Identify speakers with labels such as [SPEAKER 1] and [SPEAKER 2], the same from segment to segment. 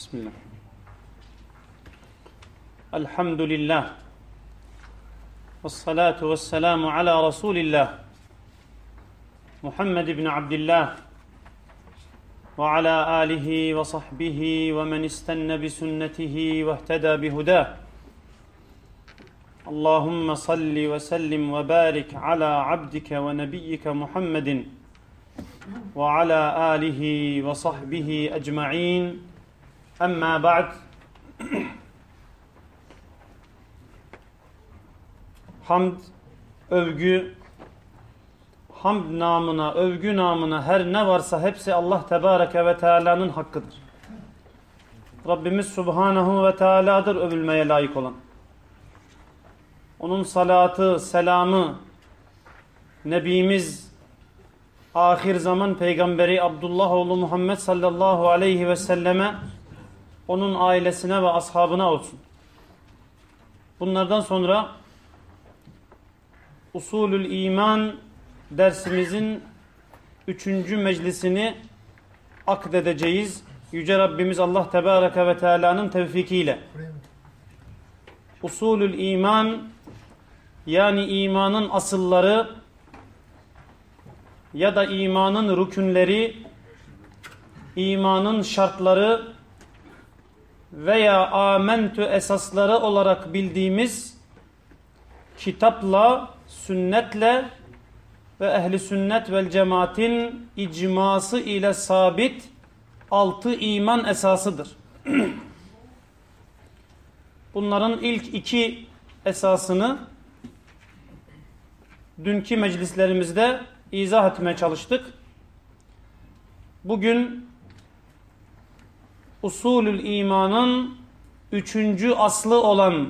[SPEAKER 1] بسم الله. الحمد لله والصلاة والسلام على رسول الله محمد بن عبد الله وعلى آله وصحبه ومن استنى بسنته واهتدى بهداه. اللهم صل وسلم وبارك على عبدك ونبيك محمد وعلى آله وصحبه أجمعين. Emma ba'd Hamd, övgü, hamd namına, övgü namına her ne varsa hepsi Allah Tebareke ve Teala'nın hakkıdır. Rabbimiz Subhanahu ve Teala'dır övülmeye layık olan. Onun salatı, selamı, Nebimiz, ahir zaman peygamberi Abdullah oğlu Muhammed sallallahu aleyhi ve selleme onun ailesine ve ashabına olsun. Bunlardan sonra Usulül İman dersimizin üçüncü meclisini akdedeceğiz. Yüce Rabbimiz Allah Tebareke ve Teala'nın tevfikiyle. Usulül İman yani imanın asılları ya da imanın rükünleri, imanın şartları veya amentü esasları olarak bildiğimiz kitapla, sünnetle ve ehli sünnet vel cemaatin icması ile sabit altı iman esasıdır. Bunların ilk iki esasını dünkü meclislerimizde izah etmeye çalıştık. Bugün usulül imanın üçüncü aslı olan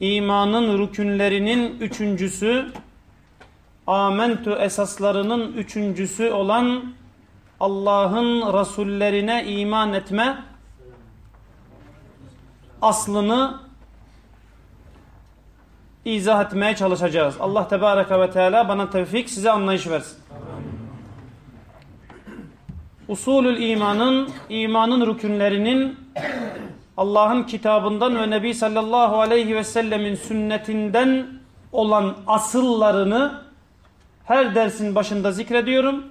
[SPEAKER 1] imanın rükünlerinin üçüncüsü amentü esaslarının üçüncüsü olan Allah'ın Resullerine iman etme aslını izah etmeye çalışacağız. Allah Tebareke ve Teala bana tevfik size anlayış versin. Usulül imanın, imanın rükünlerinin Allah'ın kitabından ve Nebi sallallahu aleyhi ve sellemin sünnetinden olan asıllarını her dersin başında zikrediyorum.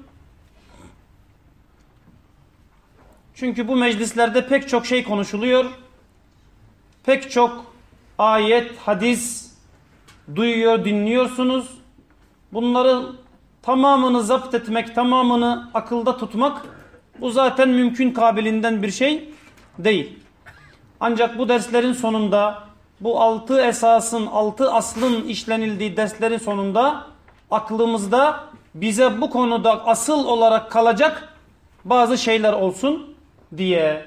[SPEAKER 1] Çünkü bu meclislerde pek çok şey konuşuluyor. Pek çok ayet, hadis duyuyor, dinliyorsunuz. Bunları tamamını zapt etmek, tamamını akılda tutmak bu zaten mümkün kabilinden bir şey değil. Ancak bu derslerin sonunda bu altı esasın, altı aslın işlenildiği derslerin sonunda aklımızda bize bu konuda asıl olarak kalacak bazı şeyler olsun diye.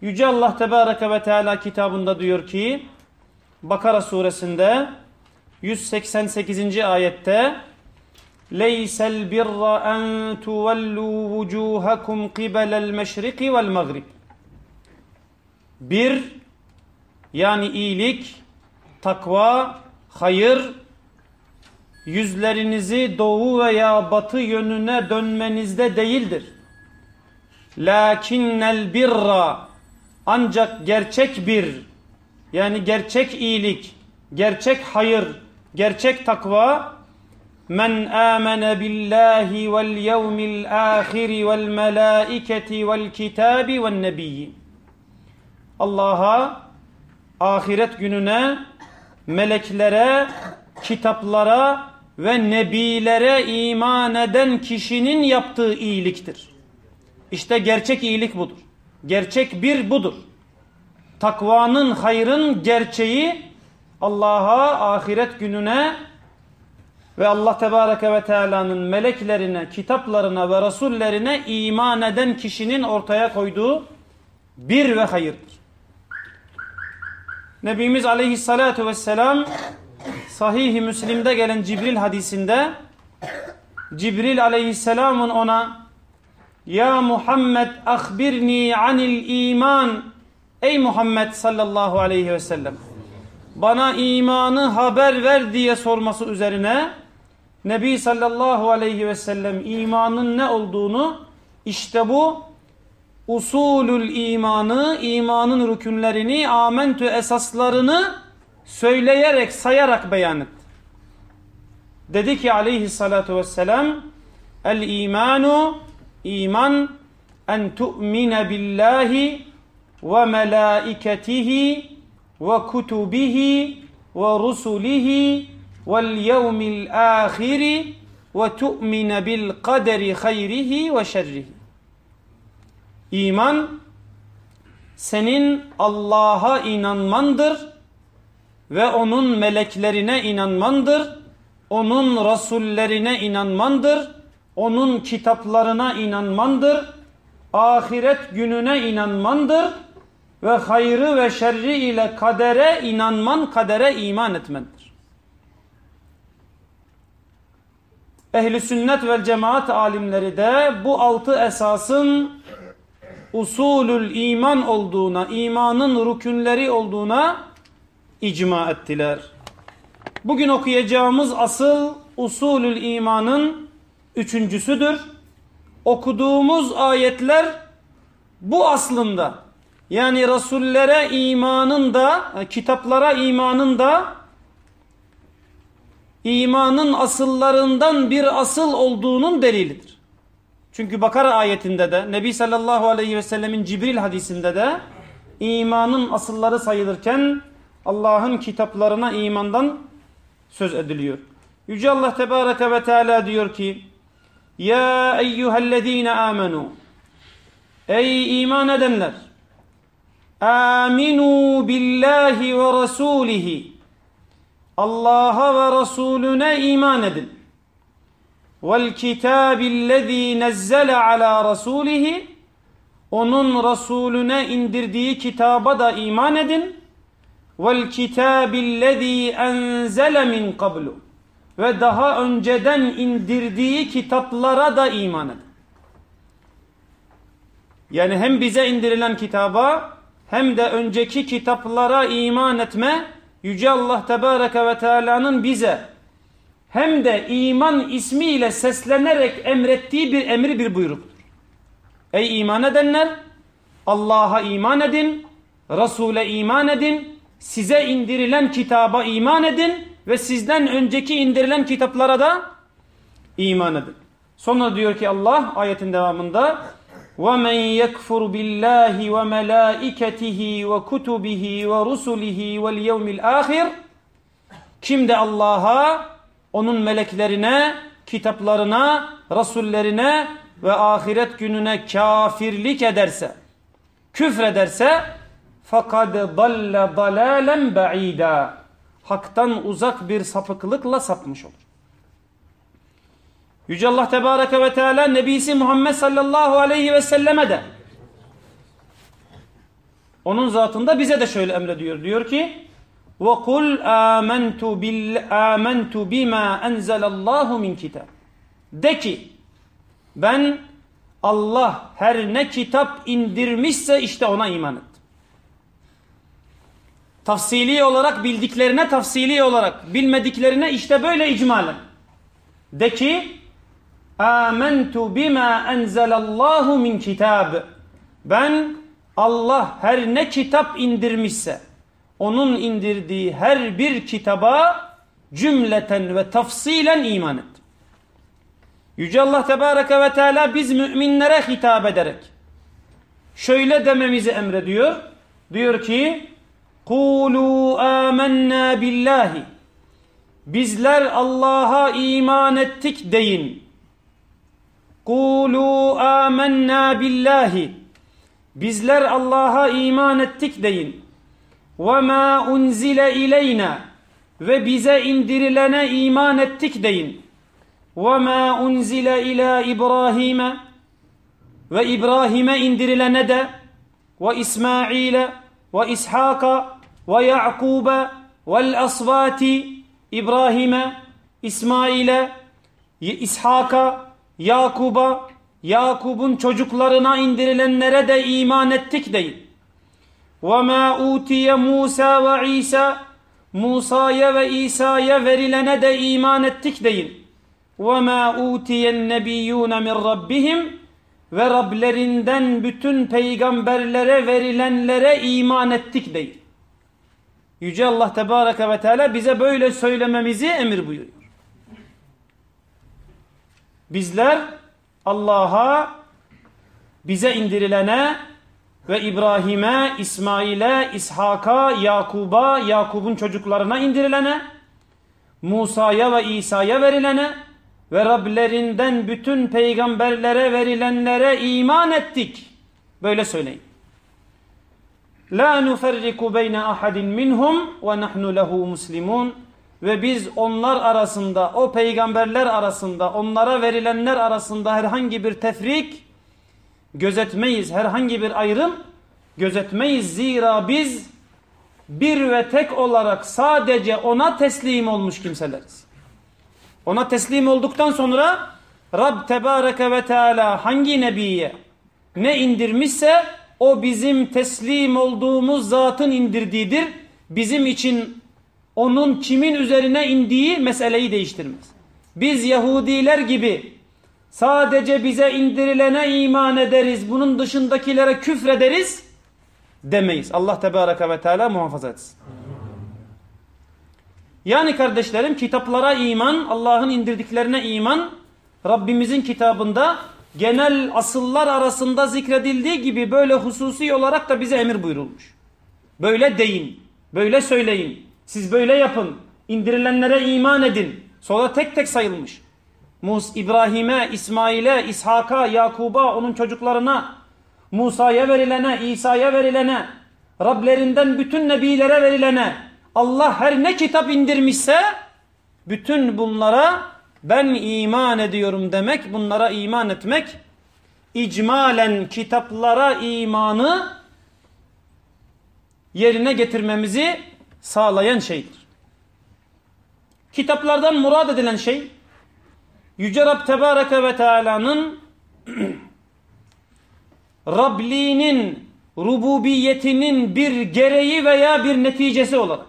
[SPEAKER 1] Yüce Allah Tebareke ve Teala kitabında diyor ki Bakara suresinde 188. ayette Birra en tuvellu vucuhakum qibelel meşriki vel mağrib Bir yani iyilik, takva, hayır yüzlerinizi doğu veya batı yönüne dönmenizde değildir. Lakinnel birra ancak gerçek bir yani gerçek iyilik, gerçek hayır, gerçek takva yevmil ahiri vel melaiketi vel kitabi vel nebiyyi Allah'a, ahiret gününe, meleklere, kitaplara ve nebilere iman eden kişinin yaptığı iyiliktir. İşte gerçek iyilik budur. Gerçek bir budur. Takvanın, hayrın gerçeği Allah'a, ahiret gününe ve Allah Tebareke ve Teala'nın meleklerine, kitaplarına ve rasullerine iman eden kişinin ortaya koyduğu bir ve hayırdır. Nebimiz Aleyhissalatu vesselam Sahih-i Müslim'de gelen Cibril hadisinde Cibril Aleyhisselam'ın ona Ya Muhammed ahbirni anil iman Ey Muhammed sallallahu aleyhi ve sellem bana imanı haber ver diye sorması üzerine Nebi sallallahu aleyhi ve sellem imanın ne olduğunu işte bu usulül imanı, imanın rükünlerini, amentü esaslarını söyleyerek, sayarak beyan etti. Dedi ki aleyhissalatu vesselam, el imanu, iman, en tu'mine billahi ve melaiketihi ve kutubihi ve rusulihi vel yevmil ahiri ve tu'mine bil kaderi hayrihi ve şerrihi. İman senin Allah'a inanmandır ve onun meleklerine inanmandır, onun rasullerine inanmandır, onun kitaplarına inanmandır, ahiret gününe inanmandır ve hayrı ve şerri ile kadere inanman, kadere iman etmendir. Ehli sünnet ve cemaat alimleri de bu altı esasın usulül iman olduğuna, imanın rükünleri olduğuna icma ettiler. Bugün okuyacağımız asıl usulül imanın üçüncüsüdür. Okuduğumuz ayetler bu aslında. Yani Resullere imanın da, kitaplara imanın da imanın asıllarından bir asıl olduğunun delilidir. Çünkü Bakara ayetinde de Nebi sallallahu aleyhi ve sellemin Cibril hadisinde de imanın asılları sayılırken Allah'ın kitaplarına imandan söz ediliyor. Yüce Allah Tebareke ve Teala diyor ki Ya eyyühellezine amenu Ey iman edenler Aminu billahi ve rasulihi Allah'a ve Resulüne iman edin. Vel kitabillezî nezzele ala rasulihi onun Resulüne indirdiği kitaba da iman edin. Vel kitabillezî enzele min qablu ve daha önceden indirdiği kitaplara da iman edin. Yani hem bize indirilen kitaba hem de önceki kitaplara iman etme Yüce Allah Tebareke ve Teala'nın bize hem de iman ismiyle seslenerek emrettiği bir emri bir buyruktur. Ey iman edenler Allah'a iman edin, Resul'e iman edin, size indirilen kitaba iman edin ve sizden önceki indirilen kitaplara da iman edin. Sonra diyor ki Allah ayetin devamında وَمَنْ يَكْفُرْ بِاللّٰهِ وَمَلَائِكَتِهِ وَكُتُبِهِ وَرُسُلِهِ وَالْيَوْمِ الْآخِرِ Kim de Allah'a, onun meleklerine, kitaplarına, rasullerine ve ahiret gününe kafirlik ederse, küfrederse fakat dalle dalalen ba'ida haktan uzak bir sapıklıkla sapmış olur. Yüce Allah Tebareke ve Teala Nebisi Muhammed sallallahu aleyhi ve selleme de onun zatında bize de şöyle emrediyor. Diyor ki وَقُلْ آمَنْتُ, بِالْ آمَنْتُ بِمَا أَنْزَلَ اللّٰهُ مِنْ كِتَابٍ De ki ben Allah her ne kitap indirmişse işte ona iman ettim. Tafsili olarak bildiklerine tafsili olarak bilmediklerine işte böyle icmalen. De ki Âmentu bima enzelallahu min kitab. Ben Allah her ne kitap indirmişse onun indirdiği her bir kitaba cümleten ve tafsilen iman ettim. Yüce Allah Tebareke ve Teala biz müminlere hitap ederek şöyle dememizi emrediyor. Diyor ki Kulu amennâ billahi Bizler Allah'a iman ettik deyin. Kulu amennâ billahi. Bizler Allah'a iman ettik deyin. Ve ma unzile ileyna. Ve bize indirilene iman ettik deyin. Ve ma unzile ila İbrahim'e. Ve İbrahim'e indirilene de. Ve İsmail'e. Ve İshak'a. Ve Ya'kub'e. Vel asvati. İbrahim'e. İsmail'e. İshak'a Yakub'a, Yakub'un çocuklarına indirilenlere de iman ettik deyin. وَمَا اُوْتِيَ Musa ve İsa Musa'ya ve İsa'ya verilene de iman ettik deyin. وَمَا اُوْتِيَ النَّبِيُّونَ مِنْ رَبِّهِمْ ve Rablerinden bütün peygamberlere verilenlere iman ettik değil. Yüce Allah Tebareke ve Teala bize böyle söylememizi emir buyuruyor. Bizler Allah'a, bize indirilene ve İbrahim'e, İsmail'e, İshak'a, Yakub'a, Yakub'un çocuklarına indirilene, Musa'ya ve İsa'ya verilene ve Rablerinden bütün peygamberlere verilenlere iman ettik. Böyle söyleyin. La nuferriku beyne ahadin minhum ve nahnu lehu muslimun. Ve biz onlar arasında, o peygamberler arasında, onlara verilenler arasında herhangi bir tefrik gözetmeyiz. Herhangi bir ayrım gözetmeyiz. Zira biz bir ve tek olarak sadece ona teslim olmuş kimseleriz. Ona teslim olduktan sonra Rab Tebareke ve Teala hangi nebiye ne indirmişse o bizim teslim olduğumuz zatın indirdiğidir. Bizim için onun kimin üzerine indiği meseleyi değiştirmez. Biz Yahudiler gibi sadece bize indirilene iman ederiz, bunun dışındakilere küfrederiz demeyiz. Allah Tebareke ve Teala muhafaza etsin. Yani kardeşlerim kitaplara iman, Allah'ın indirdiklerine iman, Rabbimizin kitabında genel asıllar arasında zikredildiği gibi böyle hususi olarak da bize emir buyurulmuş. Böyle deyin, böyle söyleyin, siz böyle yapın, indirilenlere iman edin. Sonra tek tek sayılmış. Mus İbrahim'e, İsmail'e, İshak'a, Yakub'a, onun çocuklarına, Musa'ya verilene, İsa'ya verilene, Rablerinden bütün nebilere verilene, Allah her ne kitap indirmişse bütün bunlara ben iman ediyorum demek, bunlara iman etmek icmalen kitaplara imanı yerine getirmemizi sağlayan şeydir. Kitaplardan murad edilen şey Yüce Rab Tebareke ve Teala'nın Rabliğinin rububiyetinin bir gereği veya bir neticesi olarak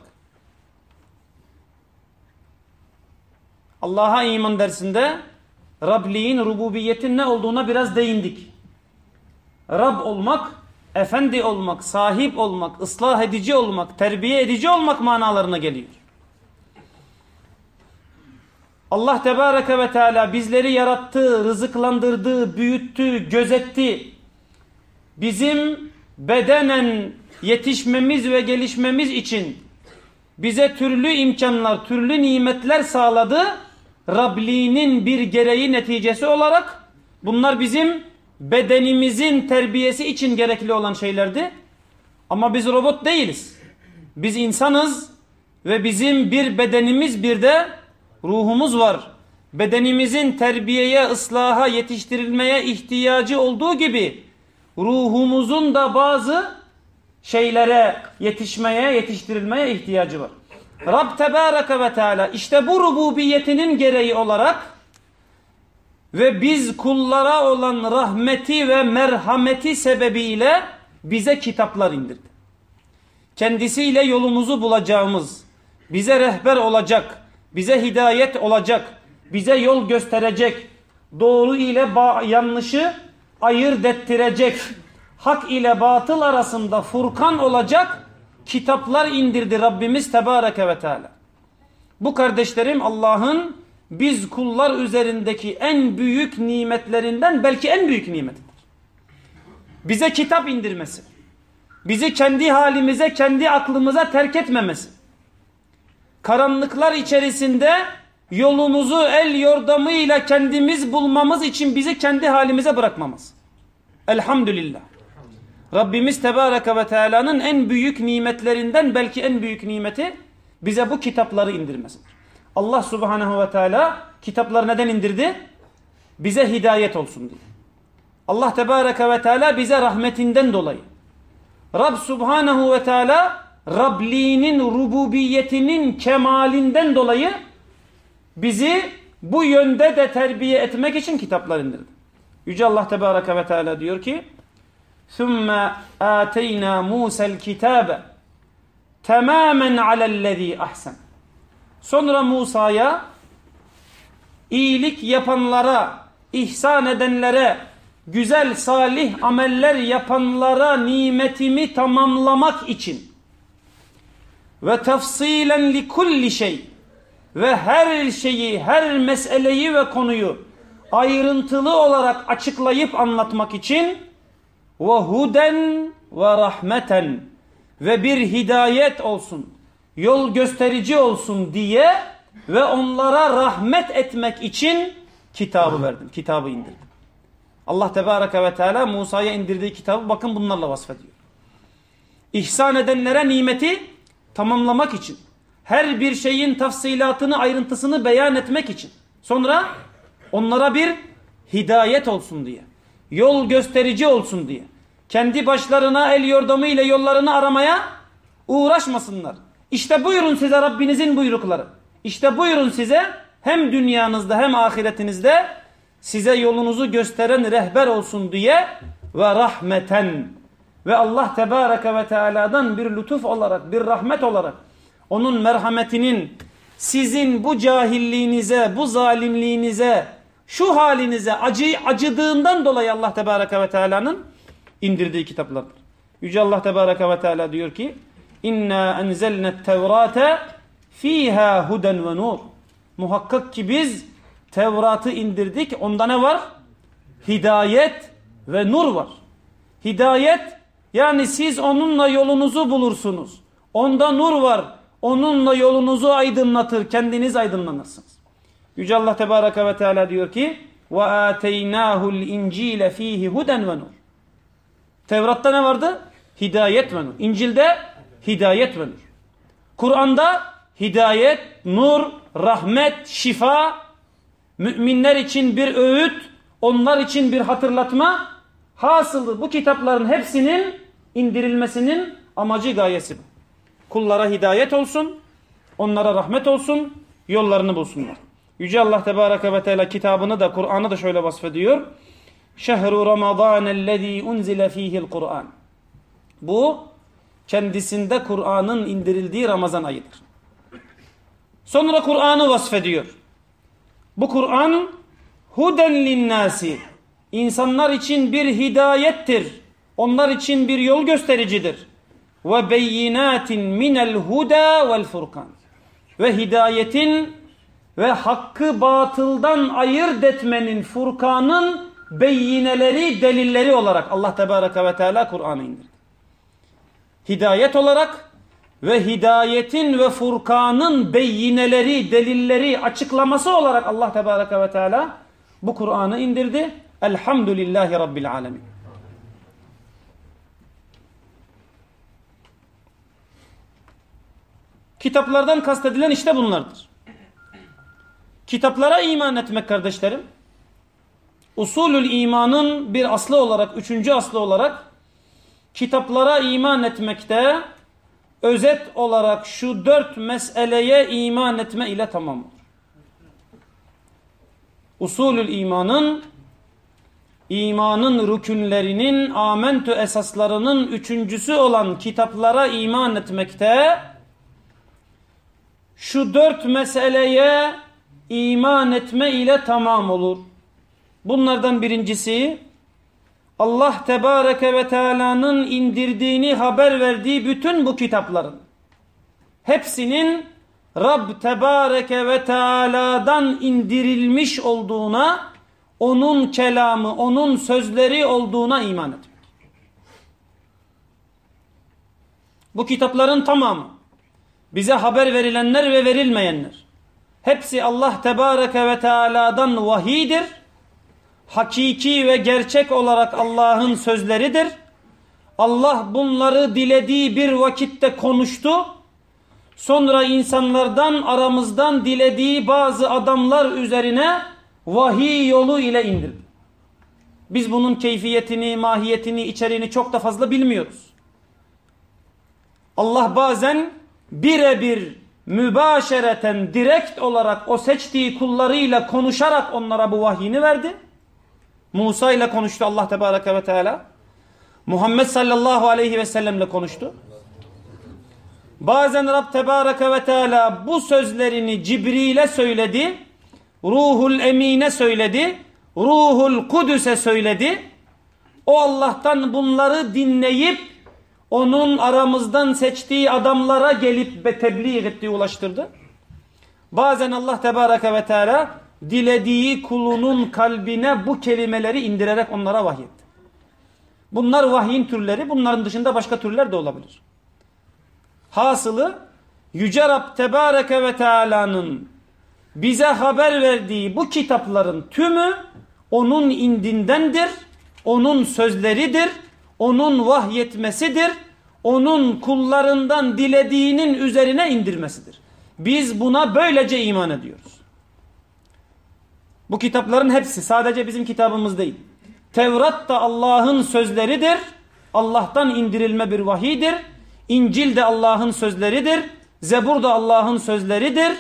[SPEAKER 1] Allah'a iman dersinde Rabliğin rububiyetin ne olduğuna biraz değindik. Rab olmak, efendi olmak, sahip olmak, ıslah edici olmak, terbiye edici olmak manalarına geliyor. Allah Tebareke ve Teala bizleri yarattı, rızıklandırdı, büyüttü, gözetti. Bizim bedenen yetişmemiz ve gelişmemiz için bize türlü imkanlar, türlü nimetler sağladı. Rabliğinin bir gereği neticesi olarak bunlar bizim bedenimizin terbiyesi için gerekli olan şeylerdi. Ama biz robot değiliz. Biz insanız ve bizim bir bedenimiz bir de ruhumuz var. Bedenimizin terbiyeye, ıslaha, yetiştirilmeye ihtiyacı olduğu gibi ruhumuzun da bazı şeylere yetişmeye, yetiştirilmeye ihtiyacı var. Rab Tebareke ve Teala işte bu rububiyetinin gereği olarak ve biz kullara olan rahmeti ve merhameti sebebiyle bize kitaplar indirdi. Kendisiyle yolumuzu bulacağımız, bize rehber olacak, bize hidayet olacak, bize yol gösterecek, doğru ile yanlışı ayırt ettirecek, hak ile batıl arasında furkan olacak kitaplar indirdi Rabbimiz Tebareke ve Teala. Bu kardeşlerim Allah'ın biz kullar üzerindeki en büyük nimetlerinden belki en büyük nimetidir. Bize kitap indirmesi. Bizi kendi halimize, kendi aklımıza terk etmemesi. Karanlıklar içerisinde yolumuzu el yordamıyla kendimiz bulmamız için bizi kendi halimize bırakmamız. Elhamdülillah. Rabbimiz Tebareke ve Teala'nın en büyük nimetlerinden belki en büyük nimeti bize bu kitapları indirmesidir. Allah Subhanahu ve Teala kitapları neden indirdi? Bize hidayet olsun diye. Allah Tebareke ve Teala bize rahmetinden dolayı. Rab Subhanahu ve Teala Rabliğinin rububiyetinin kemalinden dolayı bizi bu yönde de terbiye etmek için kitaplar indirdi. Yüce Allah Tebareke ve Teala diyor ki ثُمَّ آتَيْنَا مُوسَى الْكِتَابَ تَمَامًا عَلَى الَّذ۪ي أَحْسَنَ Sonra Musa'ya iyilik yapanlara, ihsan edenlere, güzel salih ameller yapanlara nimetimi tamamlamak için ve tefsilen li kulli şey ve her şeyi, her meseleyi ve konuyu ayrıntılı olarak açıklayıp anlatmak için ve huden ve rahmeten ve bir hidayet olsun, yol gösterici olsun diye ve onlara rahmet etmek için kitabı verdim, kitabı indirdim. Allah Tebareke ve Teala Musa'ya indirdiği kitabı bakın bunlarla vasfediyor. İhsan edenlere nimeti tamamlamak için, her bir şeyin tafsilatını, ayrıntısını beyan etmek için. Sonra onlara bir hidayet olsun diye, yol gösterici olsun diye. Kendi başlarına el yordamıyla yollarını aramaya uğraşmasınlar. İşte buyurun size Rabbinizin buyrukları. İşte buyurun size hem dünyanızda hem ahiretinizde size yolunuzu gösteren rehber olsun diye ve rahmeten ve Allah Tebareke ve Teala'dan bir lütuf olarak, bir rahmet olarak onun merhametinin sizin bu cahilliğinize, bu zalimliğinize, şu halinize acı, acıdığından dolayı Allah Tebareke ve Teala'nın indirdiği kitaplardır. Yüce Allah Tebareke ve Teala diyor ki İnna enzelnet tevrate fiha huden ve nur. Muhakkak ki biz Tevrat'ı indirdik. Onda ne var? Hidayet ve nur var. Hidayet yani siz onunla yolunuzu bulursunuz. Onda nur var. Onunla yolunuzu aydınlatır. Kendiniz aydınlanırsınız. Yüce Allah Tebareke ve Teala diyor ki ateynahu'l incile fihi huden ve nur. Tevrat'ta ne vardı? Hidayet ve nur. İncil'de hidayet ve nur. Kur'an'da hidayet, nur, rahmet, şifa, müminler için bir öğüt, onlar için bir hatırlatma. Hasılı bu kitapların hepsinin indirilmesinin amacı gayesi bu. Kullara hidayet olsun, onlara rahmet olsun, yollarını bulsunlar. Yüce Allah Tebareke ve Teala kitabını da Kur'an'ı da şöyle vasfediyor. Şehru Ramazan ellezî unzile fîhil Kur'an. Bu kendisinde Kur'an'ın indirildiği Ramazan ayıdır. Sonra Kur'an'ı vasfediyor. Bu Kur'an huden linnâsi. İnsanlar için bir hidayettir. Onlar için bir yol göstericidir. Ve beyinatin minel huda vel furkan. Ve hidayetin ve hakkı batıldan ayırt etmenin Furkan'ın beyineleri, delilleri olarak Allah Tebareke ve Teala Kur'an'ı indirdi. Hidayet olarak ve hidayetin ve Furkan'ın beyineleri, delilleri, açıklaması olarak Allah Tebareke ve Teala bu Kur'an'ı indirdi. Elhamdülillahi Rabbil Alemin. Kitaplardan kastedilen işte bunlardır. Kitaplara iman etmek kardeşlerim, usulül imanın bir aslı olarak, üçüncü aslı olarak kitaplara iman etmekte özet olarak şu dört meseleye iman etme ile tamam olur. Usulül imanın imanın rükünlerinin amentü esaslarının üçüncüsü olan kitaplara iman etmekte şu dört meseleye iman etme ile tamam olur. Bunlardan birincisi Allah Tebareke ve Teala'nın indirdiğini haber verdiği bütün bu kitapların hepsinin Rab Tebareke ve Teala'dan indirilmiş olduğuna, onun kelamı, onun sözleri olduğuna iman etmek. Bu kitapların tamamı bize haber verilenler ve verilmeyenler hepsi Allah Tebareke ve Teala'dan vahidir hakiki ve gerçek olarak Allah'ın sözleridir. Allah bunları dilediği bir vakitte konuştu. Sonra insanlardan aramızdan dilediği bazı adamlar üzerine vahiy yolu ile indirdi. Biz bunun keyfiyetini, mahiyetini, içeriğini çok da fazla bilmiyoruz. Allah bazen birebir mübaşereten direkt olarak o seçtiği kullarıyla konuşarak onlara bu vahyini verdi. Musa ile konuştu Allah Tebareke ve Teala. Muhammed sallallahu aleyhi ve sellemle konuştu. Bazen Rab Tebareke ve Teala bu sözlerini Cibril'e söyledi. Ruhul Emine söyledi. Ruhul Kudüs'e söyledi. O Allah'tan bunları dinleyip onun aramızdan seçtiği adamlara gelip tebliğ ettiği ulaştırdı. Bazen Allah Tebareke ve Teala dilediği kulunun kalbine bu kelimeleri indirerek onlara vahyetti. Bunlar vahyin türleri. Bunların dışında başka türler de olabilir. Hasılı Yüce Rab Tebareke ve Teala'nın bize haber verdiği bu kitapların tümü onun indindendir, onun sözleridir, onun vahyetmesidir, onun kullarından dilediğinin üzerine indirmesidir. Biz buna böylece iman ediyoruz. Bu kitapların hepsi sadece bizim kitabımız değil. Tevrat da Allah'ın sözleridir. Allah'tan indirilme bir vahidir. İncil de Allah'ın sözleridir. Zebur da Allah'ın sözleridir.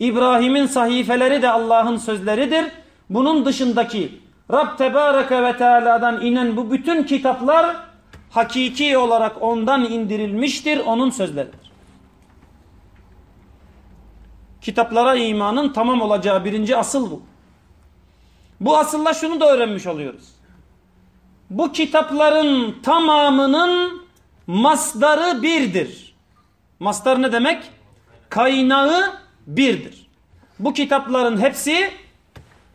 [SPEAKER 1] İbrahim'in sahifeleri de Allah'ın sözleridir. Bunun dışındaki Rab Tebareke ve Teala'dan inen bu bütün kitaplar hakiki olarak ondan indirilmiştir. Onun sözleridir. Kitaplara imanın tamam olacağı birinci asıl bu. Bu asılla şunu da öğrenmiş oluyoruz. Bu kitapların tamamının masdarı birdir. Mastar ne demek? Kaynağı birdir. Bu kitapların hepsi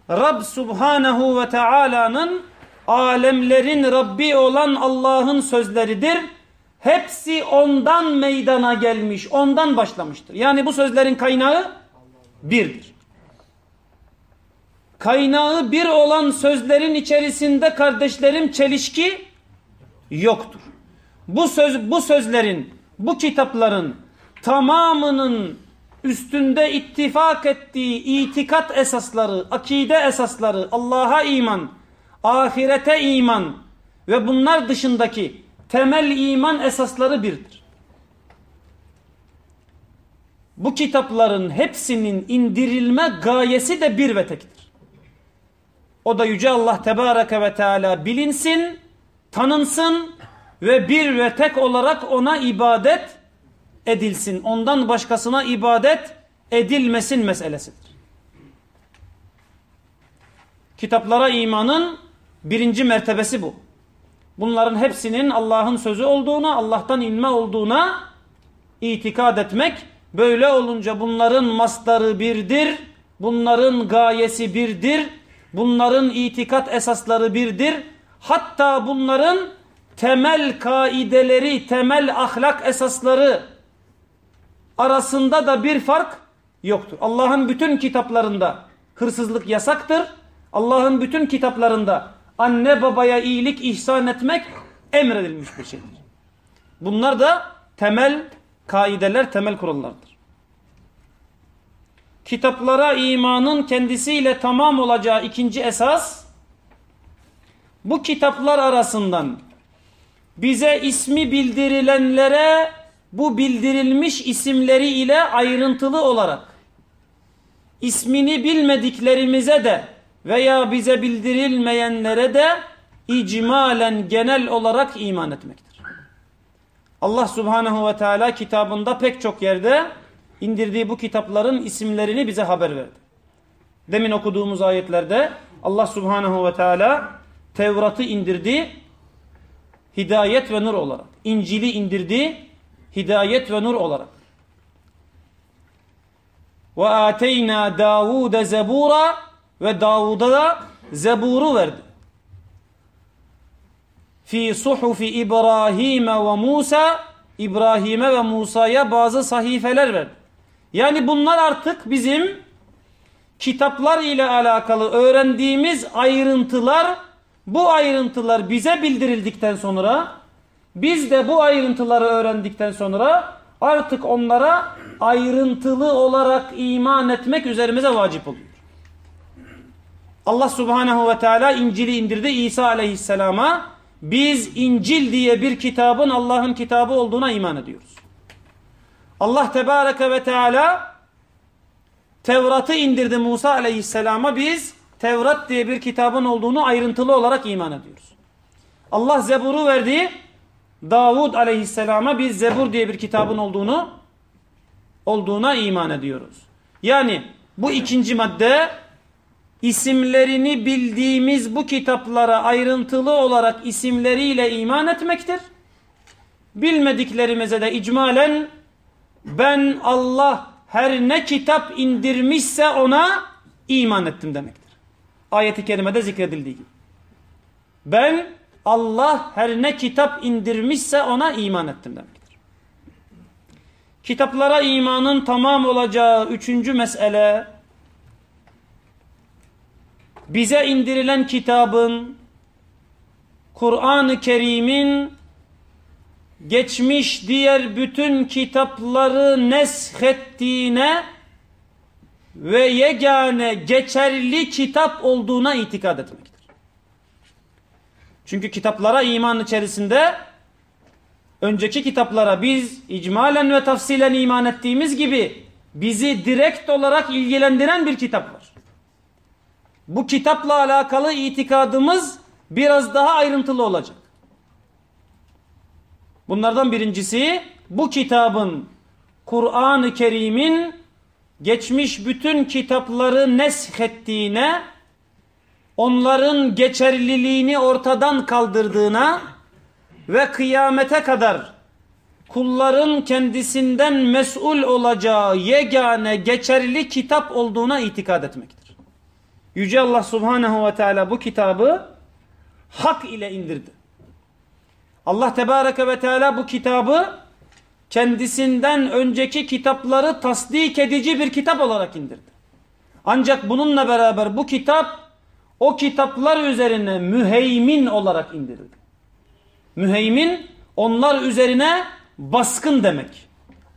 [SPEAKER 1] Rab Subhanahu ve Taala'nın alemlerin Rabbi olan Allah'ın sözleridir. Hepsi ondan meydana gelmiş, ondan başlamıştır. Yani bu sözlerin kaynağı birdir. Kaynağı bir olan sözlerin içerisinde kardeşlerim çelişki yoktur. Bu söz bu sözlerin, bu kitapların tamamının üstünde ittifak ettiği itikat esasları, akide esasları, Allah'a iman, ahirete iman ve bunlar dışındaki temel iman esasları birdir. Bu kitapların hepsinin indirilme gayesi de bir ve tektir. O da Yüce Allah Tebareke ve Teala bilinsin, tanınsın ve bir ve tek olarak ona ibadet edilsin. Ondan başkasına ibadet edilmesin meselesidir. Kitaplara imanın birinci mertebesi bu. Bunların hepsinin Allah'ın sözü olduğuna, Allah'tan inme olduğuna itikad etmek. Böyle olunca bunların mastarı birdir, bunların gayesi birdir, bunların itikat esasları birdir. Hatta bunların temel kaideleri, temel ahlak esasları arasında da bir fark yoktur. Allah'ın bütün kitaplarında hırsızlık yasaktır. Allah'ın bütün kitaplarında anne babaya iyilik ihsan etmek emredilmiş bir şeydir. Bunlar da temel kaideler, temel kurallardır. Kitaplara imanın kendisiyle tamam olacağı ikinci esas, bu kitaplar arasından bize ismi bildirilenlere bu bildirilmiş isimleri ile ayrıntılı olarak ismini bilmediklerimize de veya bize bildirilmeyenlere de icmalen genel olarak iman etmektir. Allah subhanehu ve teala kitabında pek çok yerde indirdiği bu kitapların isimlerini bize haber verdi. Demin okuduğumuz ayetlerde Allah subhanehu ve teala Tevrat'ı indirdi hidayet ve nur olarak. İncil'i indirdi hidayet ve nur olarak. Ve ateyna Davude zebura ve Davud'a da zeburu verdi. Fi suhufi İbrahim ve Musa İbrahim'e ve Musa'ya bazı sahifeler verdi. Yani bunlar artık bizim kitaplar ile alakalı öğrendiğimiz ayrıntılar bu ayrıntılar bize bildirildikten sonra biz de bu ayrıntıları öğrendikten sonra artık onlara ayrıntılı olarak iman etmek üzerimize vacip oluyor. Allah subhanehu ve teala İncil'i indirdi İsa aleyhisselama. Biz İncil diye bir kitabın Allah'ın kitabı olduğuna iman ediyoruz. Allah tebareke ve teala Tevrat'ı indirdi Musa aleyhisselama. Biz Tevrat diye bir kitabın olduğunu ayrıntılı olarak iman ediyoruz. Allah Zebur'u verdi. Davud aleyhisselama biz Zebur diye bir kitabın olduğunu olduğuna iman ediyoruz. Yani bu ikinci madde isimlerini bildiğimiz bu kitaplara ayrıntılı olarak isimleriyle iman etmektir. Bilmediklerimize de icmalen ben Allah her ne kitap indirmişse ona iman ettim demektir. Ayeti kerimede zikredildiği gibi. Ben Allah her ne kitap indirmişse ona iman ettim demektir. Kitaplara imanın tamam olacağı üçüncü mesele bize indirilen kitabın Kur'an-ı Kerim'in geçmiş diğer bütün kitapları neshettiğine ve yegane geçerli kitap olduğuna itikad etmektir. Çünkü kitaplara iman içerisinde önceki kitaplara biz icmalen ve tafsilen iman ettiğimiz gibi bizi direkt olarak ilgilendiren bir kitap var. Bu kitapla alakalı itikadımız biraz daha ayrıntılı olacak. Bunlardan birincisi bu kitabın Kur'an-ı Kerim'in geçmiş bütün kitapları neshettiğine, onların geçerliliğini ortadan kaldırdığına ve kıyamete kadar kulların kendisinden mesul olacağı yegane geçerli kitap olduğuna itikad etmektir. Yüce Allah Subhanahu ve Teala bu kitabı hak ile indirdi. Allah Tebareke ve Teala bu kitabı kendisinden önceki kitapları tasdik edici bir kitap olarak indirdi. Ancak bununla beraber bu kitap o kitaplar üzerine müheymin olarak indirildi. Müheymin onlar üzerine baskın demek.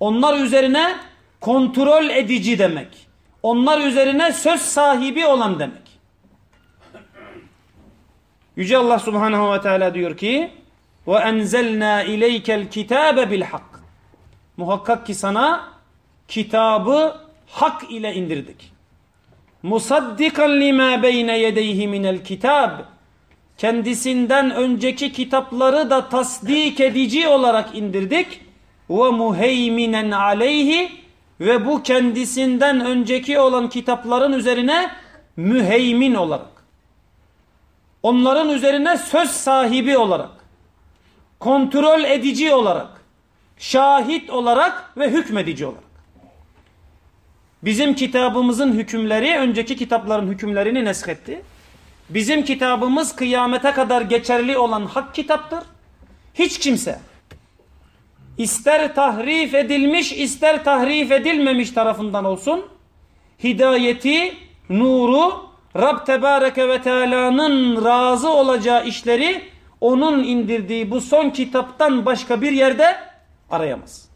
[SPEAKER 1] Onlar üzerine kontrol edici demek. Onlar üzerine söz sahibi olan demek. Yüce Allah Subhanahu ve Teala diyor ki ve enzelna ileykel kitabe bil hak. Muhakkak ki sana kitabı hak ile indirdik. Musaddikan lima beyne yedeyhi minel kitab. Kendisinden önceki kitapları da tasdik edici olarak indirdik. Ve muheyminen aleyhi ve bu kendisinden önceki olan kitapların üzerine müheymin olarak. Onların üzerine söz sahibi olarak kontrol edici olarak, şahit olarak ve hükmedici olarak. Bizim kitabımızın hükümleri önceki kitapların hükümlerini neshetti. Bizim kitabımız kıyamete kadar geçerli olan hak kitaptır. Hiç kimse ister tahrif edilmiş ister tahrif edilmemiş tarafından olsun hidayeti, nuru Rab Tebareke ve Teala'nın razı olacağı işleri onun indirdiği bu son kitaptan başka bir yerde arayamaz.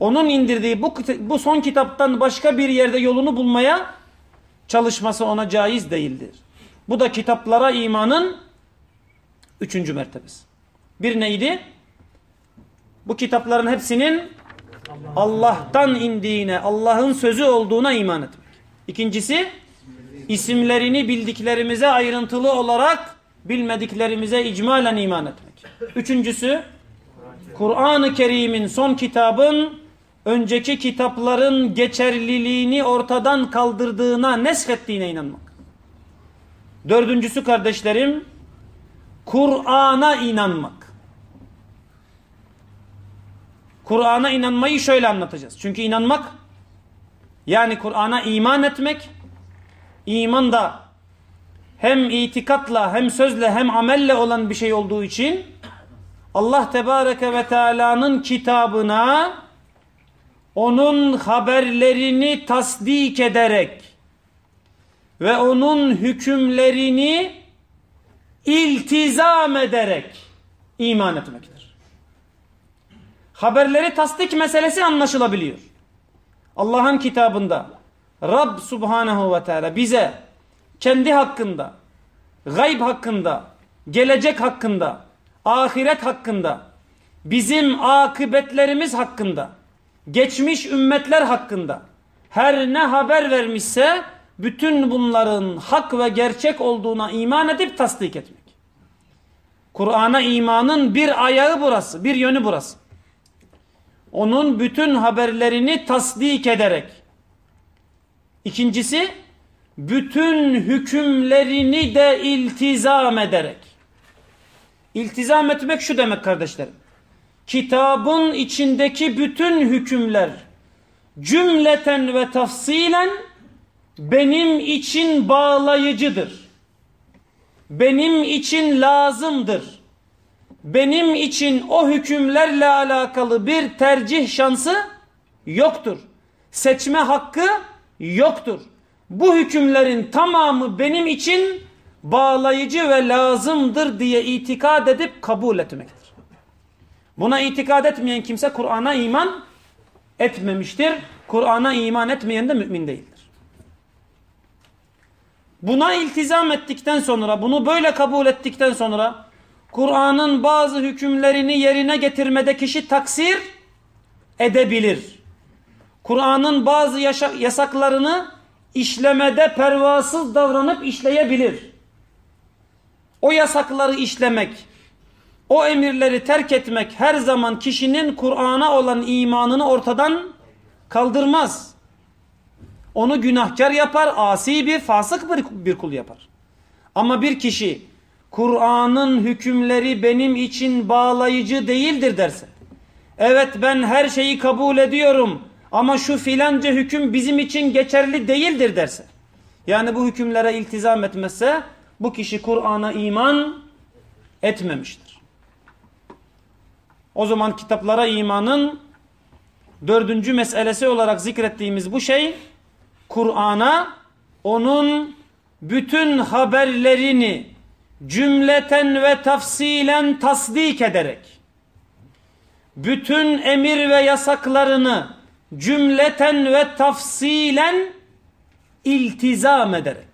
[SPEAKER 1] Onun indirdiği bu, bu son kitaptan başka bir yerde yolunu bulmaya çalışması ona caiz değildir. Bu da kitaplara imanın üçüncü mertebesi. Bir neydi? Bu kitapların hepsinin Allah'tan indiğine, Allah'ın sözü olduğuna iman etmek. İkincisi, isimlerini bildiklerimize ayrıntılı olarak bilmediklerimize icmalen iman etmek. Üçüncüsü Kur'an-ı Kerim'in son kitabın önceki kitapların geçerliliğini ortadan kaldırdığına, neshettiğine inanmak. Dördüncüsü kardeşlerim Kur'an'a inanmak. Kur'an'a inanmayı şöyle anlatacağız. Çünkü inanmak yani Kur'an'a iman etmek iman da hem itikatla hem sözle hem amelle olan bir şey olduğu için Allah Tebareke ve Teala'nın kitabına onun haberlerini tasdik ederek ve onun hükümlerini iltizam ederek iman etmektir. Haberleri tasdik meselesi anlaşılabiliyor. Allah'ın kitabında Rab Subhanahu ve Teala bize kendi hakkında, gayb hakkında, gelecek hakkında, ahiret hakkında, bizim akıbetlerimiz hakkında, geçmiş ümmetler hakkında her ne haber vermişse bütün bunların hak ve gerçek olduğuna iman edip tasdik etmek. Kur'an'a imanın bir ayağı burası, bir yönü burası. Onun bütün haberlerini tasdik ederek. İkincisi bütün hükümlerini de iltizam ederek. İltizam etmek şu demek kardeşlerim. Kitabın içindeki bütün hükümler cümleten ve tafsilen benim için bağlayıcıdır. Benim için lazımdır. Benim için o hükümlerle alakalı bir tercih şansı yoktur. Seçme hakkı yoktur. Bu hükümlerin tamamı benim için bağlayıcı ve lazımdır diye itikad edip kabul etmektir. Buna itikad etmeyen kimse Kur'an'a iman etmemiştir. Kur'an'a iman etmeyen de mümin değildir. Buna iltizam ettikten sonra, bunu böyle kabul ettikten sonra Kur'an'ın bazı hükümlerini yerine getirmede kişi taksir edebilir. Kur'an'ın bazı yasaklarını işlemede pervasız davranıp işleyebilir. O yasakları işlemek, o emirleri terk etmek her zaman kişinin Kur'an'a olan imanını ortadan kaldırmaz. Onu günahkar yapar, asi bir, fasık bir, bir kul yapar. Ama bir kişi Kur'an'ın hükümleri benim için bağlayıcı değildir derse, evet ben her şeyi kabul ediyorum ama şu filanca hüküm bizim için geçerli değildir derse, yani bu hükümlere iltizam etmezse bu kişi Kur'an'a iman etmemiştir. O zaman kitaplara imanın dördüncü meselesi olarak zikrettiğimiz bu şey Kur'an'a onun bütün haberlerini cümleten ve tafsilen tasdik ederek bütün emir ve yasaklarını cümleten ve tafsilen iltizam ederek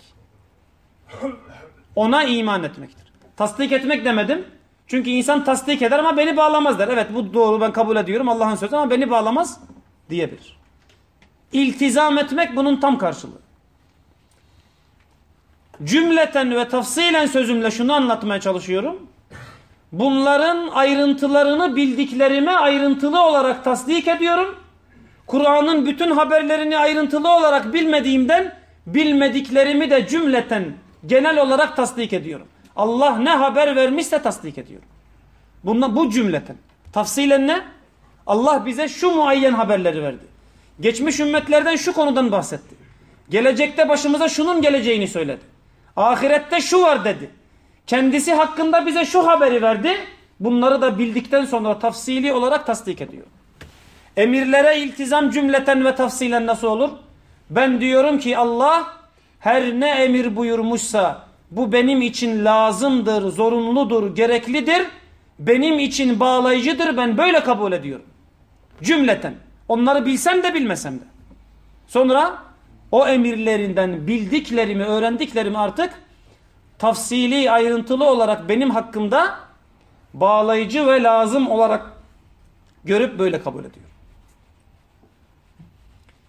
[SPEAKER 1] ona iman etmektir. Tasdik etmek demedim. Çünkü insan tasdik eder ama beni bağlamaz der. Evet bu doğru ben kabul ediyorum Allah'ın sözü ama beni bağlamaz diyebilir. İltizam etmek bunun tam karşılığı. Cümleten ve tafsilen sözümle şunu anlatmaya çalışıyorum. Bunların ayrıntılarını bildiklerime ayrıntılı olarak tasdik ediyorum. Kur'an'ın bütün haberlerini ayrıntılı olarak bilmediğimden bilmediklerimi de cümleten genel olarak tasdik ediyorum. Allah ne haber vermişse tasdik ediyorum. Bundan, bu cümleten. Tafsilen ne? Allah bize şu muayyen haberleri verdi. Geçmiş ümmetlerden şu konudan bahsetti. Gelecekte başımıza şunun geleceğini söyledi. Ahirette şu var dedi. Kendisi hakkında bize şu haberi verdi. Bunları da bildikten sonra tafsili olarak tasdik ediyor. Emirlere iltizam cümleten ve tafsilen nasıl olur? Ben diyorum ki Allah her ne emir buyurmuşsa bu benim için lazımdır, zorunludur, gereklidir. Benim için bağlayıcıdır. Ben böyle kabul ediyorum. Cümleten. Onları bilsem de bilmesem de. Sonra o emirlerinden bildiklerimi, öğrendiklerimi artık tafsili, ayrıntılı olarak benim hakkımda bağlayıcı ve lazım olarak görüp böyle kabul ediyorum.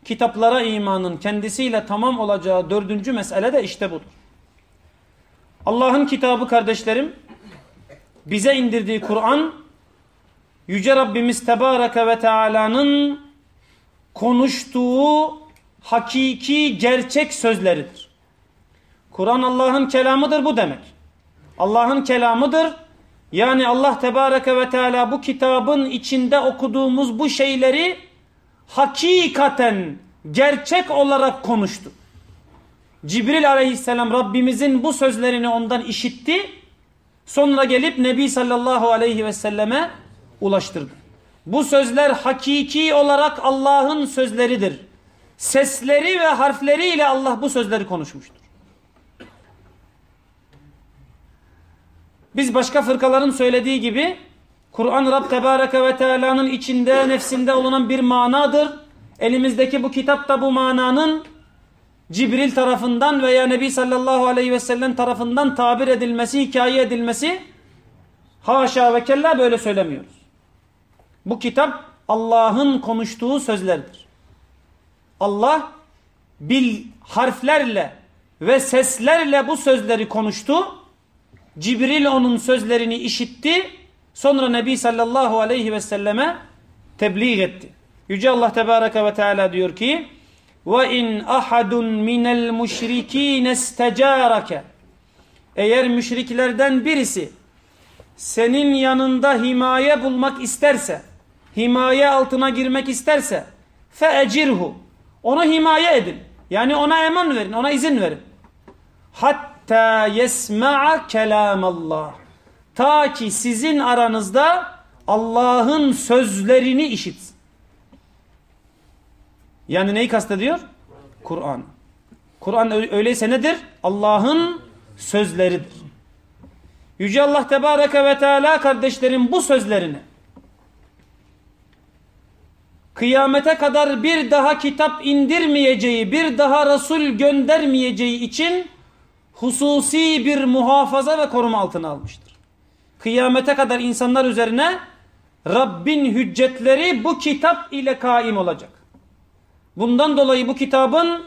[SPEAKER 1] Kitaplara imanın kendisiyle tamam olacağı dördüncü mesele de işte budur. Allah'ın kitabı kardeşlerim bize indirdiği Kur'an Yüce Rabbimiz Tebareke ve Teala'nın konuştuğu hakiki gerçek sözleridir. Kur'an Allah'ın kelamıdır bu demek. Allah'ın kelamıdır. Yani Allah Tebareke ve Teala bu kitabın içinde okuduğumuz bu şeyleri hakikaten gerçek olarak konuştu. Cibril aleyhisselam Rabbimizin bu sözlerini ondan işitti. Sonra gelip Nebi sallallahu aleyhi ve selleme ulaştırdı. Bu sözler hakiki olarak Allah'ın sözleridir. Sesleri ve harfleriyle Allah bu sözleri konuşmuştur. Biz başka fırkaların söylediği gibi Kur'an Rab Tebareke ve Teala'nın içinde nefsinde olunan bir manadır. Elimizdeki bu kitap da bu mananın Cibril tarafından veya Nebi sallallahu aleyhi ve sellem tarafından tabir edilmesi, hikaye edilmesi haşa ve kella böyle söylemiyoruz. Bu kitap Allah'ın konuştuğu sözlerdir. Allah bil harflerle ve seslerle bu sözleri konuştu. Cibril onun sözlerini işitti. Sonra Nebi sallallahu aleyhi ve selleme tebliğ etti. Yüce Allah Tebareke ve Teala diyor ki وَاِنْ أَحَدٌ مِنَ الْمُشْرِك۪ينَ اسْتَجَارَكَ Eğer müşriklerden birisi senin yanında himaye bulmak isterse, himaye altına girmek isterse, feecirhu. onu himaye edin. Yani ona eman verin, ona izin verin. Hatta yesma'a kelamallah. Ta ki sizin aranızda Allah'ın sözlerini işitsin. Yani neyi kastediyor? Kur'an. Kur'an öyleyse nedir? Allah'ın sözleridir. Yüce Allah Tebareke ve Teala kardeşlerim bu sözlerini kıyamete kadar bir daha kitap indirmeyeceği, bir daha Resul göndermeyeceği için hususi bir muhafaza ve koruma altına almıştır. Kıyamete kadar insanlar üzerine Rabbin hüccetleri bu kitap ile kaim olacak. Bundan dolayı bu kitabın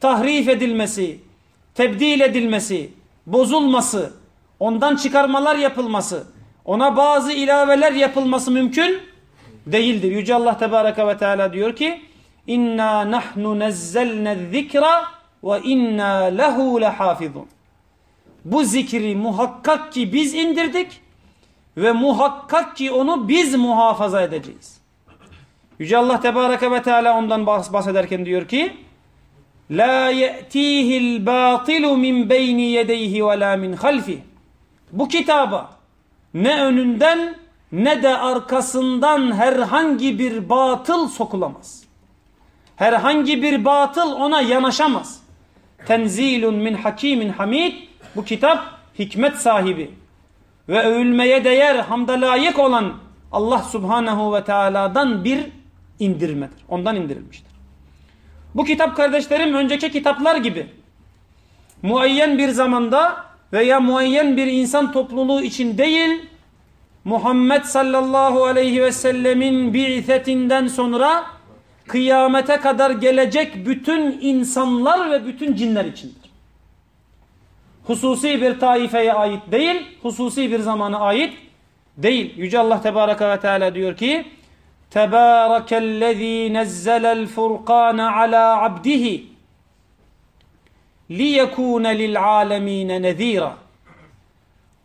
[SPEAKER 1] tahrif edilmesi, tebdil edilmesi, bozulması, ondan çıkarmalar yapılması, ona bazı ilaveler yapılması mümkün değildir. Yüce Allah Tebareke ve Teala diyor ki İnna nahnu nezzelne zikra ve inna lehu lehafizun. Bu zikri muhakkak ki biz indirdik ve muhakkak ki onu biz muhafaza edeceğiz. Yüce Allah Tebareke ve Teala ondan bahsederken diyor ki La ye'tihil batilu min beyni yedeyhi ve la min halfi. Bu kitaba ne önünden ne de arkasından herhangi bir batıl sokulamaz. Herhangi bir batıl ona yanaşamaz. Tenzilun min hakimin hamid. Bu kitap hikmet sahibi ve övülmeye değer, hamda layık olan Allah subhanehu ve teala'dan bir indirmedir. Ondan indirilmiştir. Bu kitap kardeşlerim önceki kitaplar gibi muayyen bir zamanda veya muayyen bir insan topluluğu için değil, Muhammed sallallahu aleyhi ve sellemin bi'thetinden sonra kıyamete kadar gelecek bütün insanlar ve bütün cinler içindir. Hususi bir taifeye ait değil, hususi bir zamana ait değil. Yüce Allah Tebareke ve Teala diyor ki Tebârekellezî nezzelel furqâne alâ abdihi liyekûne lil âlemîne nezîra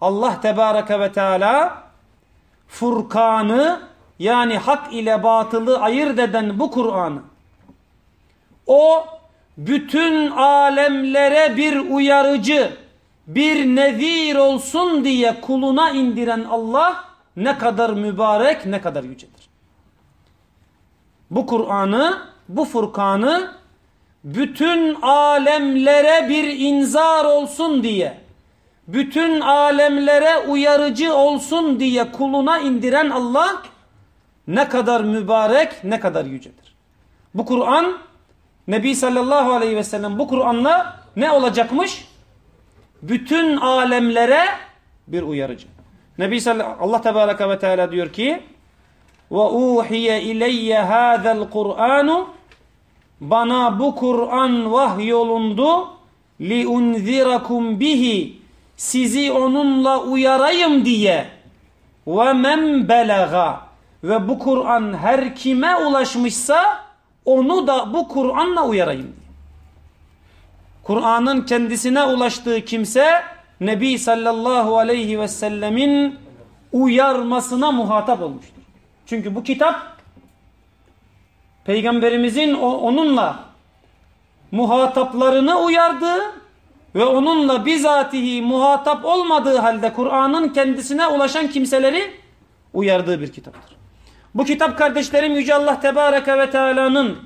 [SPEAKER 1] Allah Tebareke ve Teala Furkan'ı yani hak ile batılı ayırt eden bu Kur'an'ı o bütün alemlere bir uyarıcı, bir nezir olsun diye kuluna indiren Allah ne kadar mübarek, ne kadar yücedir. Bu Kur'an'ı, bu Furkan'ı bütün alemlere bir inzar olsun diye bütün alemlere uyarıcı olsun diye kuluna indiren Allah ne kadar mübarek, ne kadar yücedir. Bu Kur'an, Nebi sallallahu aleyhi ve sellem bu Kur'an'la ne olacakmış? Bütün alemlere bir uyarıcı. Nebi sallallahu Allah tebareke ve teala diyor ki ve uhiye ileyye hâzel Kur'anu bana bu Kur'an vahyolundu li unzirakum bihi sizi onunla uyarayım diye ve men belaga ve bu Kur'an her kime ulaşmışsa onu da bu Kur'an'la uyarayım. Kur'an'ın kendisine ulaştığı kimse Nebi sallallahu aleyhi ve sellemin uyarmasına muhatap olmuştur. Çünkü bu kitap Peygamberimizin onunla muhataplarını uyardığı ve onunla bizatihi muhatap olmadığı halde Kur'an'ın kendisine ulaşan kimseleri uyardığı bir kitaptır. Bu kitap kardeşlerim Yüce Allah Tebareke ve Teala'nın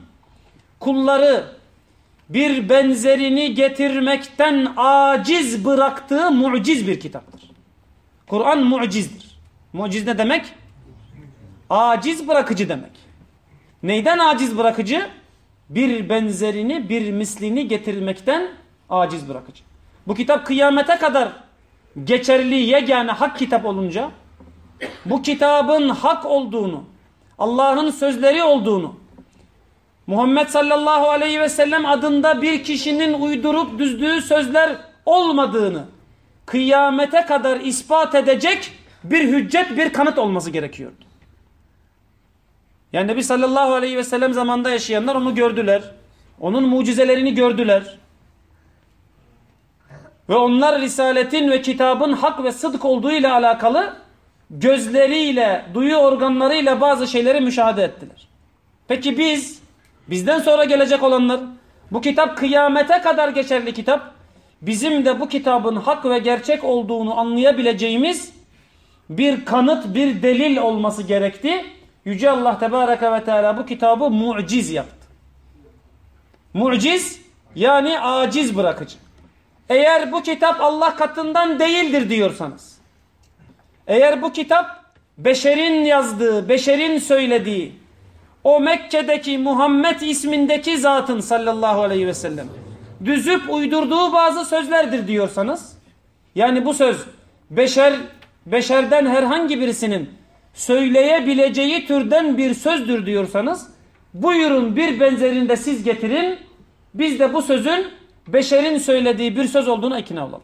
[SPEAKER 1] kulları bir benzerini getirmekten aciz bıraktığı muciz bir kitaptır. Kur'an mucizdir. Muciz ne demek? Aciz bırakıcı demek. Neyden aciz bırakıcı? Bir benzerini, bir mislini getirmekten aciz bırakıcı. Bu kitap kıyamete kadar geçerli yegane hak kitap olunca bu kitabın hak olduğunu, Allah'ın sözleri olduğunu, Muhammed sallallahu aleyhi ve sellem adında bir kişinin uydurup düzdüğü sözler olmadığını kıyamete kadar ispat edecek bir hüccet, bir kanıt olması gerekiyordu. Yani Nebi sallallahu aleyhi ve sellem zamanında yaşayanlar onu gördüler, Onun mucizelerini gördüler. Ve onlar risaletin ve kitabın hak ve sıdk olduğu ile alakalı gözleriyle, duyu organlarıyla bazı şeyleri müşahede ettiler. Peki biz, bizden sonra gelecek olanlar, bu kitap kıyamete kadar geçerli kitap, bizim de bu kitabın hak ve gerçek olduğunu anlayabileceğimiz bir kanıt, bir delil olması gerekti. Yüce Allah Tebareke ve Teala bu kitabı muciz yaptı. Muciz yani aciz bırakıcı. Eğer bu kitap Allah katından değildir diyorsanız, eğer bu kitap beşerin yazdığı, beşerin söylediği, o Mekke'deki Muhammed ismindeki zatın sallallahu aleyhi ve sellem düzüp uydurduğu bazı sözlerdir diyorsanız, yani bu söz beşer beşerden herhangi birisinin söyleyebileceği türden bir sözdür diyorsanız, buyurun bir benzerini de siz getirin, biz de bu sözün beşerin söylediği bir söz olduğuna ikna olalım.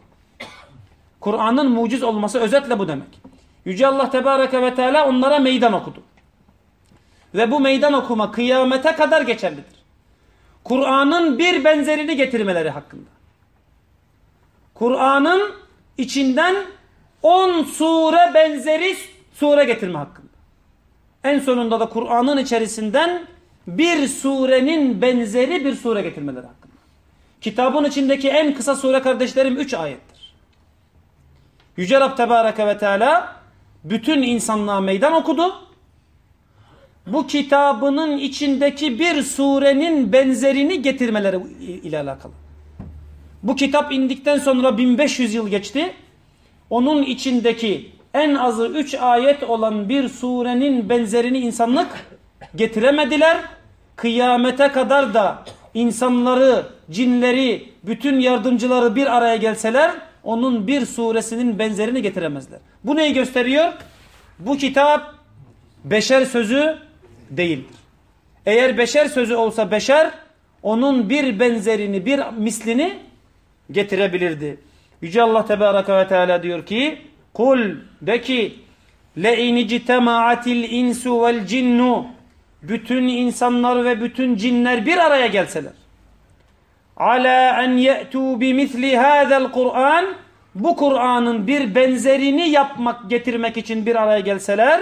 [SPEAKER 1] Kur'an'ın muciz olması özetle bu demek. Yüce Allah Tebareke ve Teala onlara meydan okudu. Ve bu meydan okuma kıyamete kadar geçerlidir. Kur'an'ın bir benzerini getirmeleri hakkında. Kur'an'ın içinden on sure benzeri sure getirme hakkında. En sonunda da Kur'an'ın içerisinden bir surenin benzeri bir sure getirmeleri hakkında. Kitabın içindeki en kısa sure kardeşlerim 3 ayettir. Yüce Rab Tebareke ve Teala bütün insanlığa meydan okudu. Bu kitabının içindeki bir surenin benzerini getirmeleri ile alakalı. Bu kitap indikten sonra 1500 yıl geçti. Onun içindeki en azı 3 ayet olan bir surenin benzerini insanlık getiremediler. Kıyamete kadar da insanları, cinleri, bütün yardımcıları bir araya gelseler onun bir suresinin benzerini getiremezler. Bu neyi gösteriyor? Bu kitap beşer sözü değildir. Eğer beşer sözü olsa beşer onun bir benzerini, bir mislini getirebilirdi. Yüce Allah Tebaraka ve Teala diyor ki Kul de ki لَاِنِ جِتَمَعَتِ الْاِنْسُ وَالْجِنُّ bütün insanlar ve bütün cinler bir araya gelseler. Ala en ye'tu bimithli hada'l Kur'an. Bu Kur'an'ın bir benzerini yapmak getirmek için bir araya gelseler.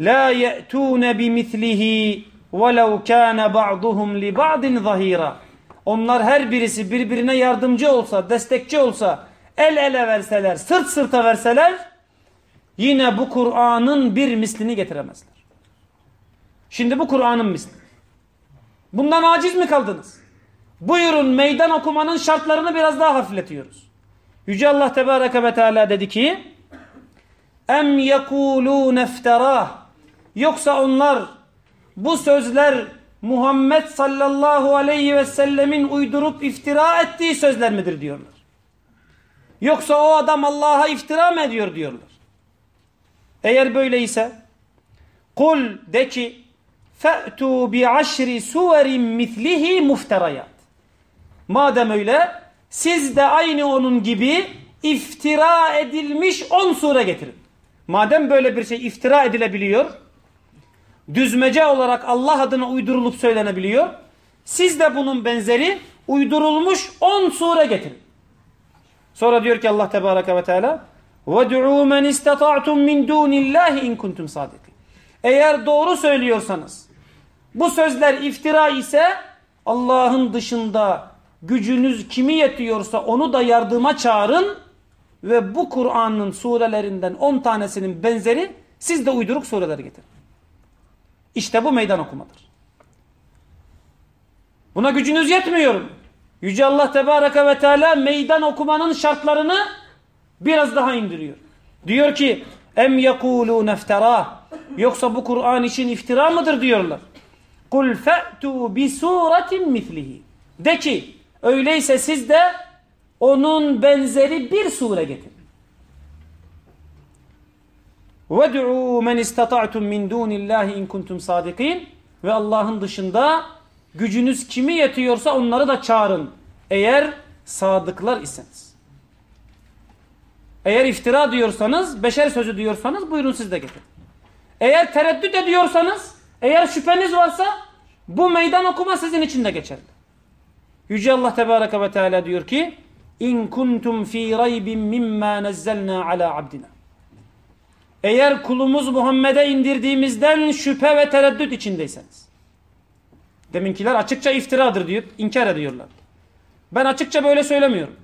[SPEAKER 1] La ye'tun bimithlihi velau kana ba'duhum li ba'din zahira onlar her birisi birbirine yardımcı olsa destekçi olsa el ele verseler sırt sırta verseler yine bu Kur'an'ın bir mislini getiremezler Şimdi bu Kur'an'ın misli. Bundan aciz mi kaldınız? Buyurun meydan okumanın şartlarını biraz daha hafifletiyoruz. Yüce Allah Tebareke ve Teala dedi ki Em yekulû nefterah Yoksa onlar bu sözler Muhammed sallallahu aleyhi ve sellemin uydurup iftira ettiği sözler midir diyorlar. Yoksa o adam Allah'a iftira mı ediyor diyorlar. Eğer böyleyse kul de ki فَأْتُوا بِعَشْرِ سُوَرٍ مِثْلِهِ مُفْتَرَيَاتٍ Madem öyle siz de aynı onun gibi iftira edilmiş on sure getirin. Madem böyle bir şey iftira edilebiliyor, düzmece olarak Allah adına uydurulup söylenebiliyor, siz de bunun benzeri uydurulmuş on sure getirin. Sonra diyor ki Allah Tebareke ve Teala وَدْعُوا مَنْ اِسْتَطَعْتُمْ مِنْ دُونِ اللّٰهِ اِنْ كُنْتُمْ صَادِقِينَ Eğer doğru söylüyorsanız, bu sözler iftira ise Allah'ın dışında gücünüz kimi yetiyorsa onu da yardıma çağırın ve bu Kur'an'ın surelerinden 10 tanesinin benzeri siz de uyduruk sureler getirin. İşte bu meydan okumadır. Buna gücünüz yetmiyor. Yüce Allah Tebareke ve Teala meydan okumanın şartlarını biraz daha indiriyor. Diyor ki em yekulû neftera yoksa bu Kur'an için iftira mıdır diyorlar. Kul fe'tu bi suretin mislihi. De ki öyleyse siz de onun benzeri bir sure getirin. وَدْعُوا مَنْ اِسْتَطَعْتُمْ مِنْ دُونِ اللّٰهِ اِنْ كُنْتُمْ صَادِقِينَ Ve Allah'ın dışında gücünüz kimi yetiyorsa onları da çağırın. Eğer sadıklar iseniz. Eğer iftira diyorsanız, beşer sözü diyorsanız buyurun siz de getirin. Eğer tereddüt ediyorsanız eğer şüpheniz varsa bu meydan okuma sizin için de geçerli. Yüce Allah Tebareke ve Teala diyor ki İn kuntum fi raybin mimma nazzalna ala abdina. Eğer kulumuz Muhammed'e indirdiğimizden şüphe ve tereddüt içindeyseniz. Deminkiler açıkça iftiradır diyor, inkar ediyorlar. Ben açıkça böyle söylemiyorum.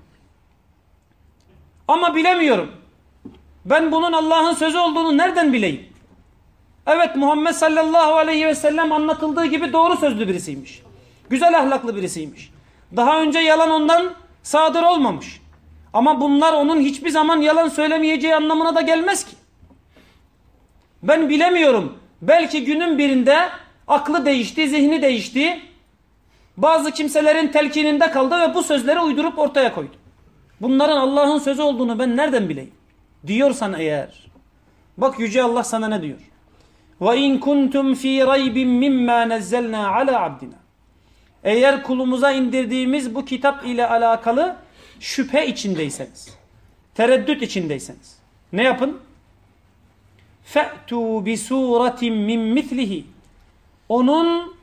[SPEAKER 1] Ama bilemiyorum. Ben bunun Allah'ın sözü olduğunu nereden bileyim? Evet Muhammed sallallahu aleyhi ve sellem anlatıldığı gibi doğru sözlü birisiymiş. Güzel ahlaklı birisiymiş. Daha önce yalan ondan sadır olmamış. Ama bunlar onun hiçbir zaman yalan söylemeyeceği anlamına da gelmez ki. Ben bilemiyorum. Belki günün birinde aklı değişti, zihni değişti. Bazı kimselerin telkininde kaldı ve bu sözleri uydurup ortaya koydu. Bunların Allah'ın sözü olduğunu ben nereden bileyim? Diyorsan eğer. Bak Yüce Allah sana ne diyor? Ve in kuntum fi raybin mimma nazzalna ala abdina. Eğer kulumuza indirdiğimiz bu kitap ile alakalı şüphe içindeyseniz, tereddüt içindeyseniz ne yapın? Fe'tu bi suratin min. Onun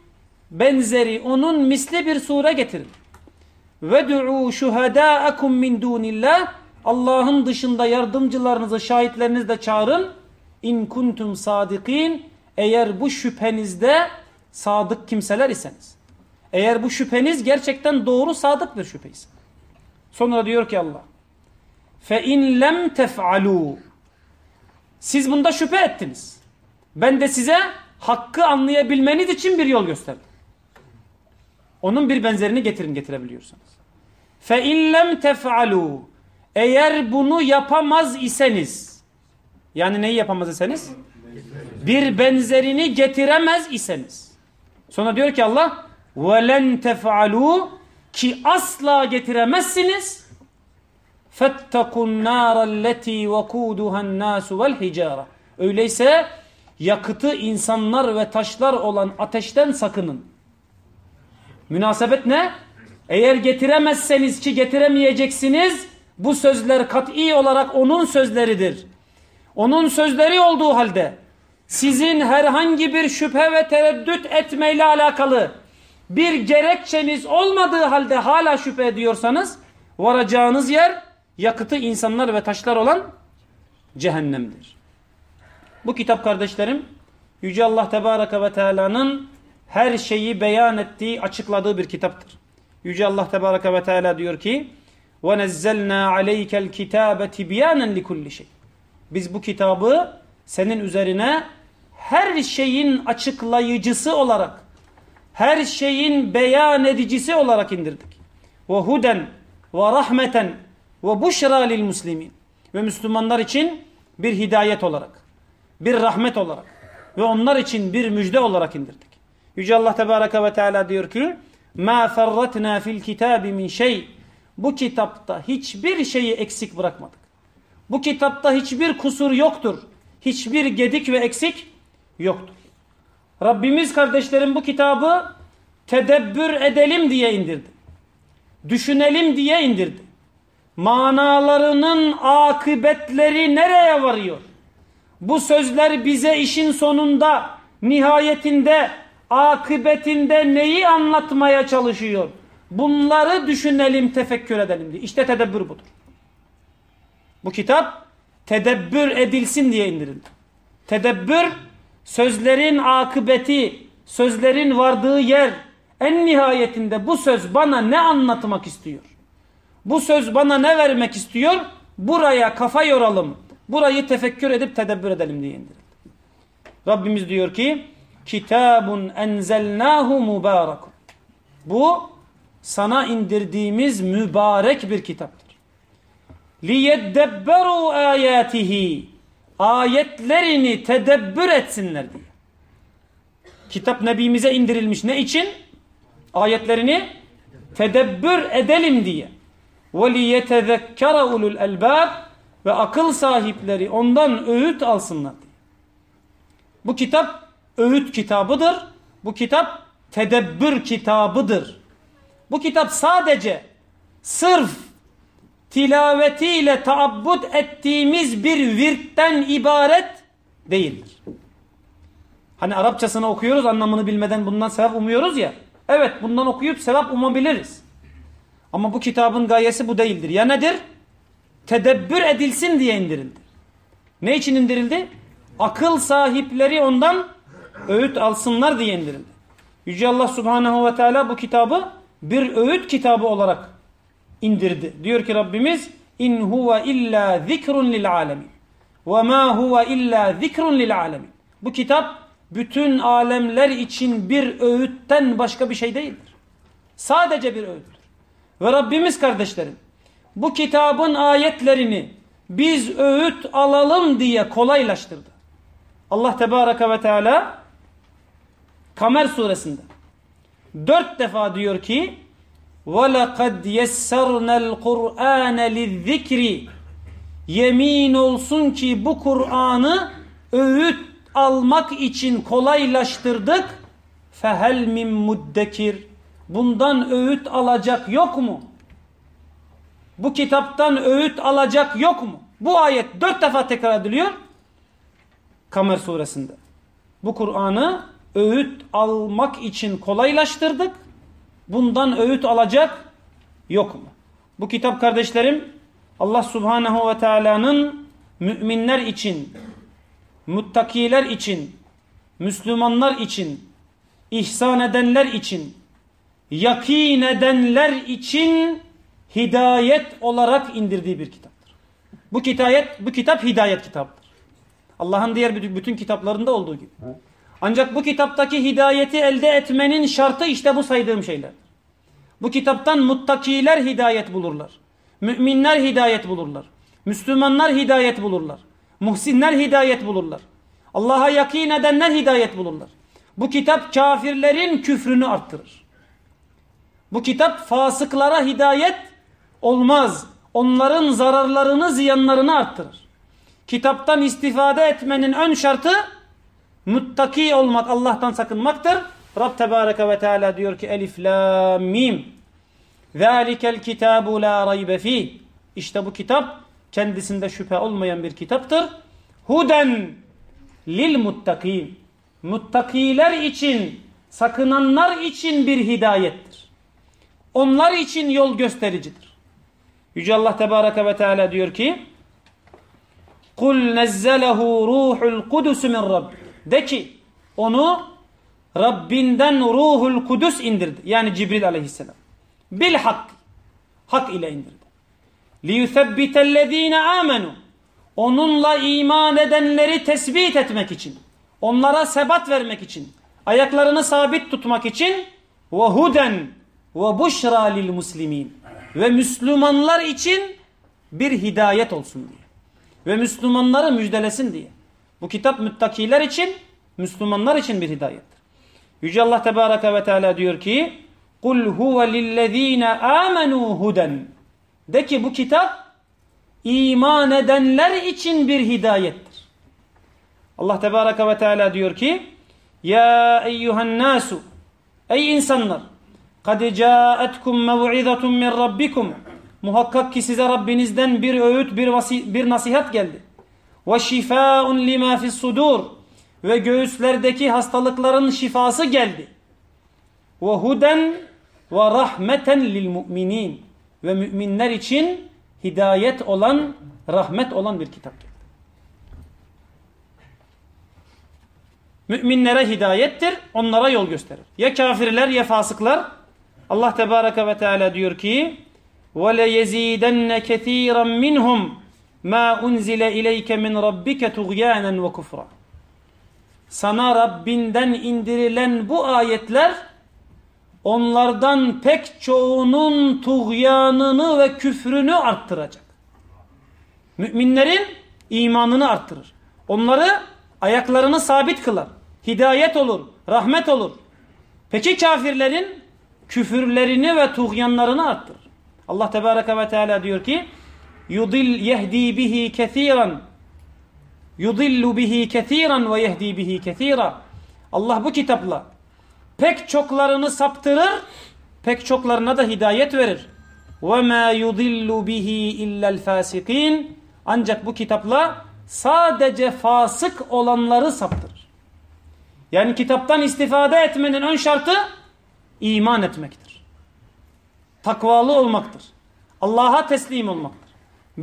[SPEAKER 1] benzeri, onun misli bir sure getirin. Ve du'u şuhadâakum min dunillah. Allah'ın dışında yardımcılarınızı, şahitlerinizi de çağırın. İn kuntum sadikin eğer bu şüphenizde sadık kimseler iseniz. Eğer bu şüpheniz gerçekten doğru sadık bir şüphe. Sonra diyor ki Allah in lem tef'alu siz bunda şüphe ettiniz. Ben de size hakkı anlayabilmeniz için bir yol gösterdim. Onun bir benzerini getirin getirebiliyorsanız. İn lem tef'alu eğer bunu yapamaz iseniz yani neyi yapamaz iseniz bir benzerini getiremez iseniz. Sonra diyor ki Allah وَلَنْ تَفْعَلُوا ki asla getiremezsiniz. فَاتَّقُوا النَّارَ الَّتِي وَقُودُهَا النَّاسُ وَالْحِجَارَةِ Öyleyse yakıtı insanlar ve taşlar olan ateşten sakının. Münasebet ne? Eğer getiremezseniz ki getiremeyeceksiniz bu sözler kat'i olarak onun sözleridir. Onun sözleri olduğu halde sizin herhangi bir şüphe ve tereddüt etmeyle alakalı bir gerekçeniz olmadığı halde hala şüphe ediyorsanız varacağınız yer yakıtı insanlar ve taşlar olan cehennemdir. Bu kitap kardeşlerim Yüce Allah Tebareke ve Teala'nın her şeyi beyan ettiği, açıkladığı bir kitaptır. Yüce Allah Tebareke ve Teala diyor ki وَنَزَّلْنَا عَلَيْكَ الْكِتَابَ تِبْيَانًا لِكُلِّ şey. Biz bu kitabı senin üzerine her şeyin açıklayıcısı olarak, her şeyin beyan edicisi olarak indirdik. Ve huden ve rahmeten ve buşra lil muslimin. Ve Müslümanlar için bir hidayet olarak, bir rahmet olarak ve onlar için bir müjde olarak indirdik. Yüce Allah Tebareke ve Teala diyor ki: "Ma ferratna fil kitabi min şey." Bu kitapta hiçbir şeyi eksik bırakmadık. Bu kitapta hiçbir kusur yoktur. Hiçbir gedik ve eksik yoktur. Rabbimiz kardeşlerim bu kitabı tedebbür edelim diye indirdi. Düşünelim diye indirdi. Manalarının akıbetleri nereye varıyor? Bu sözler bize işin sonunda, nihayetinde, akıbetinde neyi anlatmaya çalışıyor? Bunları düşünelim, tefekkür edelim diye. İşte tedebbür budur. Bu kitap tedebbür edilsin diye indirildi. Tedebbür sözlerin akıbeti, sözlerin vardığı yer en nihayetinde bu söz bana ne anlatmak istiyor? Bu söz bana ne vermek istiyor? Buraya kafa yoralım. Burayı tefekkür edip tedebbür edelim diye indirildi. Rabbimiz diyor ki Kitabun enzelnahu mübarekun. Bu sana indirdiğimiz mübarek bir kitaptır. Liyeddebberu ayatihi Ayetlerini tedebbür etsinler diye. Kitap Nebimize indirilmiş ne için? Ayetlerini tedebbür edelim diye. وَلِيَتَذَكَّرَ ulul elbab Ve akıl sahipleri ondan öğüt alsınlar diye. Bu kitap öğüt kitabıdır. Bu kitap tedebbür kitabıdır. Bu kitap sadece sırf tilavetiyle taabbut ettiğimiz bir virtten ibaret değildir. Hani Arapçasını okuyoruz anlamını bilmeden bundan sevap umuyoruz ya. Evet bundan okuyup sevap umabiliriz. Ama bu kitabın gayesi bu değildir. Ya nedir? Tedebbür edilsin diye indirildi. Ne için indirildi? Akıl sahipleri ondan öğüt alsınlar diye indirildi. Yüce Allah Subhanahu ve Teala bu kitabı bir öğüt kitabı olarak indirdi. Diyor ki Rabbimiz in huve illa zikrun lil alemin. Ve ma huve illa zikrun lil alemin. Bu kitap bütün alemler için bir öğütten başka bir şey değildir. Sadece bir öğüttür. Ve Rabbimiz kardeşlerim bu kitabın ayetlerini biz öğüt alalım diye kolaylaştırdı. Allah Tebaraka ve Teala Kamer suresinde dört defa diyor ki وَلَقَدْ يَسَّرْنَا الْقُرْآنَ لِلذِّكْرِ Yemin olsun ki bu Kur'an'ı öğüt almak için kolaylaştırdık. فَهَلْ مِنْ muddekir Bundan öğüt alacak yok mu? Bu kitaptan öğüt alacak yok mu? Bu ayet dört defa tekrar ediliyor. Kamer suresinde. Bu Kur'an'ı öğüt almak için kolaylaştırdık. Bundan öğüt alacak yok mu? Bu kitap kardeşlerim Allah Subhanahu ve Teala'nın müminler için, muttakiler için, Müslümanlar için, ihsan edenler için, yakin edenler için hidayet olarak indirdiği bir kitaptır. Bu kitap, bu kitap hidayet kitaptır. Allah'ın diğer bütün kitaplarında olduğu gibi. Ancak bu kitaptaki hidayeti elde etmenin şartı işte bu saydığım şeyler. Bu kitaptan muttakiler hidayet bulurlar. Müminler hidayet bulurlar. Müslümanlar hidayet bulurlar. Muhsinler hidayet bulurlar. Allah'a yakin edenler hidayet bulurlar. Bu kitap kafirlerin küfrünü arttırır. Bu kitap fasıklara hidayet olmaz. Onların zararlarını, ziyanlarını arttırır. Kitaptan istifade etmenin ön şartı muttaki olmak, Allah'tan sakınmaktır. Rab Tebareke ve Teala diyor ki Elif, La, Mim. Zalikel kitabu la raybe fih. İşte bu kitap kendisinde şüphe olmayan bir kitaptır. Huden lil muttakin. Muttakiler için, sakınanlar için bir hidayettir. Onlar için yol göstericidir. Yüce Allah Tebareke ve Teala diyor ki Kul nezzelehu ruhul kudüsü min Rabbi. De ki onu Rabbinden ruhul kudüs indirdi. Yani Cibril aleyhisselam. Bil hak. Hak ile indirdi. لِيُثَبِّتَ amenu. Onunla iman edenleri tespit etmek için. Onlara sebat vermek için. Ayaklarını sabit tutmak için. وَهُدًا وَبُشْرَى لِلْمُسْلِمِينَ Ve Müslümanlar için bir hidayet olsun diye. Ve Müslümanları müjdelesin diye. Bu kitap müttakiler için, Müslümanlar için bir hidayettir. Yüce Allah Tebareke ve Teala diyor ki Kul huve lillezine amenu huden De ki bu kitap iman edenler için bir hidayettir. Allah Tebareke ve Teala diyor ki Ya eyyuhen nasu Ey insanlar kad caetkum mev'izatun min rabbikum Muhakkak ki size Rabbinizden bir öğüt, bir, bir nasihat geldi. Ve şifaun lima fis sudur ve göğüslerdeki hastalıkların şifası geldi. Ve huden ve rahmeten lil müminin ve müminler için hidayet olan, rahmet olan bir kitap geldi. Müminlere hidayettir, onlara yol gösterir. Ya kafirler ya fasıklar. Allah Tebareke ve Teala diyor ki: وَلَيَزِيدَنَّ كَثِيرًا مِنْهُمْ ma unzile ileyke min rabbike tuğyanen ve kufra. Sana Rabbinden indirilen bu ayetler onlardan pek çoğunun tuğyanını ve küfrünü arttıracak. Müminlerin imanını arttırır. Onları ayaklarını sabit kılar. Hidayet olur, rahmet olur. Peki kafirlerin küfürlerini ve tuğyanlarını arttırır. Allah Tebareke ve Teala diyor ki yudil yehdi bihi kethiran yudillu bihi kethiran ve yehdi bihi kethira Allah bu kitapla pek çoklarını saptırır pek çoklarına da hidayet verir ve ma yudillu bihi illel fasikin ancak bu kitapla sadece fasık olanları saptırır. Yani kitaptan istifade etmenin ön şartı iman etmektir. takvalı olmaktır. Allah'a teslim olmaktır.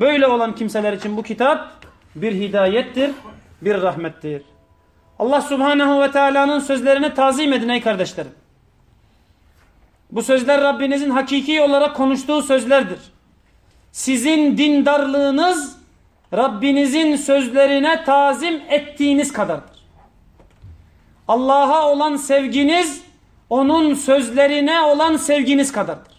[SPEAKER 1] Böyle olan kimseler için bu kitap bir hidayettir, bir rahmettir. Allah Subhanahu ve Teala'nın sözlerini tazim edin ey kardeşlerim. Bu sözler Rabbinizin hakiki olarak konuştuğu sözlerdir. Sizin dindarlığınız Rabbinizin sözlerine tazim ettiğiniz kadardır. Allah'a olan sevginiz onun sözlerine olan sevginiz kadardır.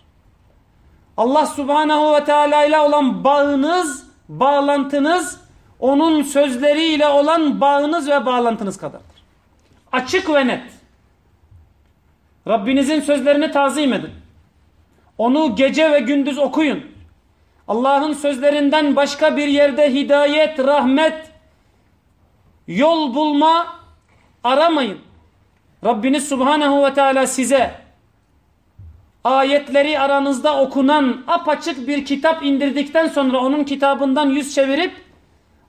[SPEAKER 1] Allah Subhanahu ve Teala ile olan bağınız, bağlantınız onun sözleriyle olan bağınız ve bağlantınız kadardır. Açık ve net. Rabbinizin sözlerini tazim edin. Onu gece ve gündüz okuyun. Allah'ın sözlerinden başka bir yerde hidayet, rahmet, yol bulma aramayın. Rabbiniz Subhanahu ve Teala size ayetleri aranızda okunan apaçık bir kitap indirdikten sonra onun kitabından yüz çevirip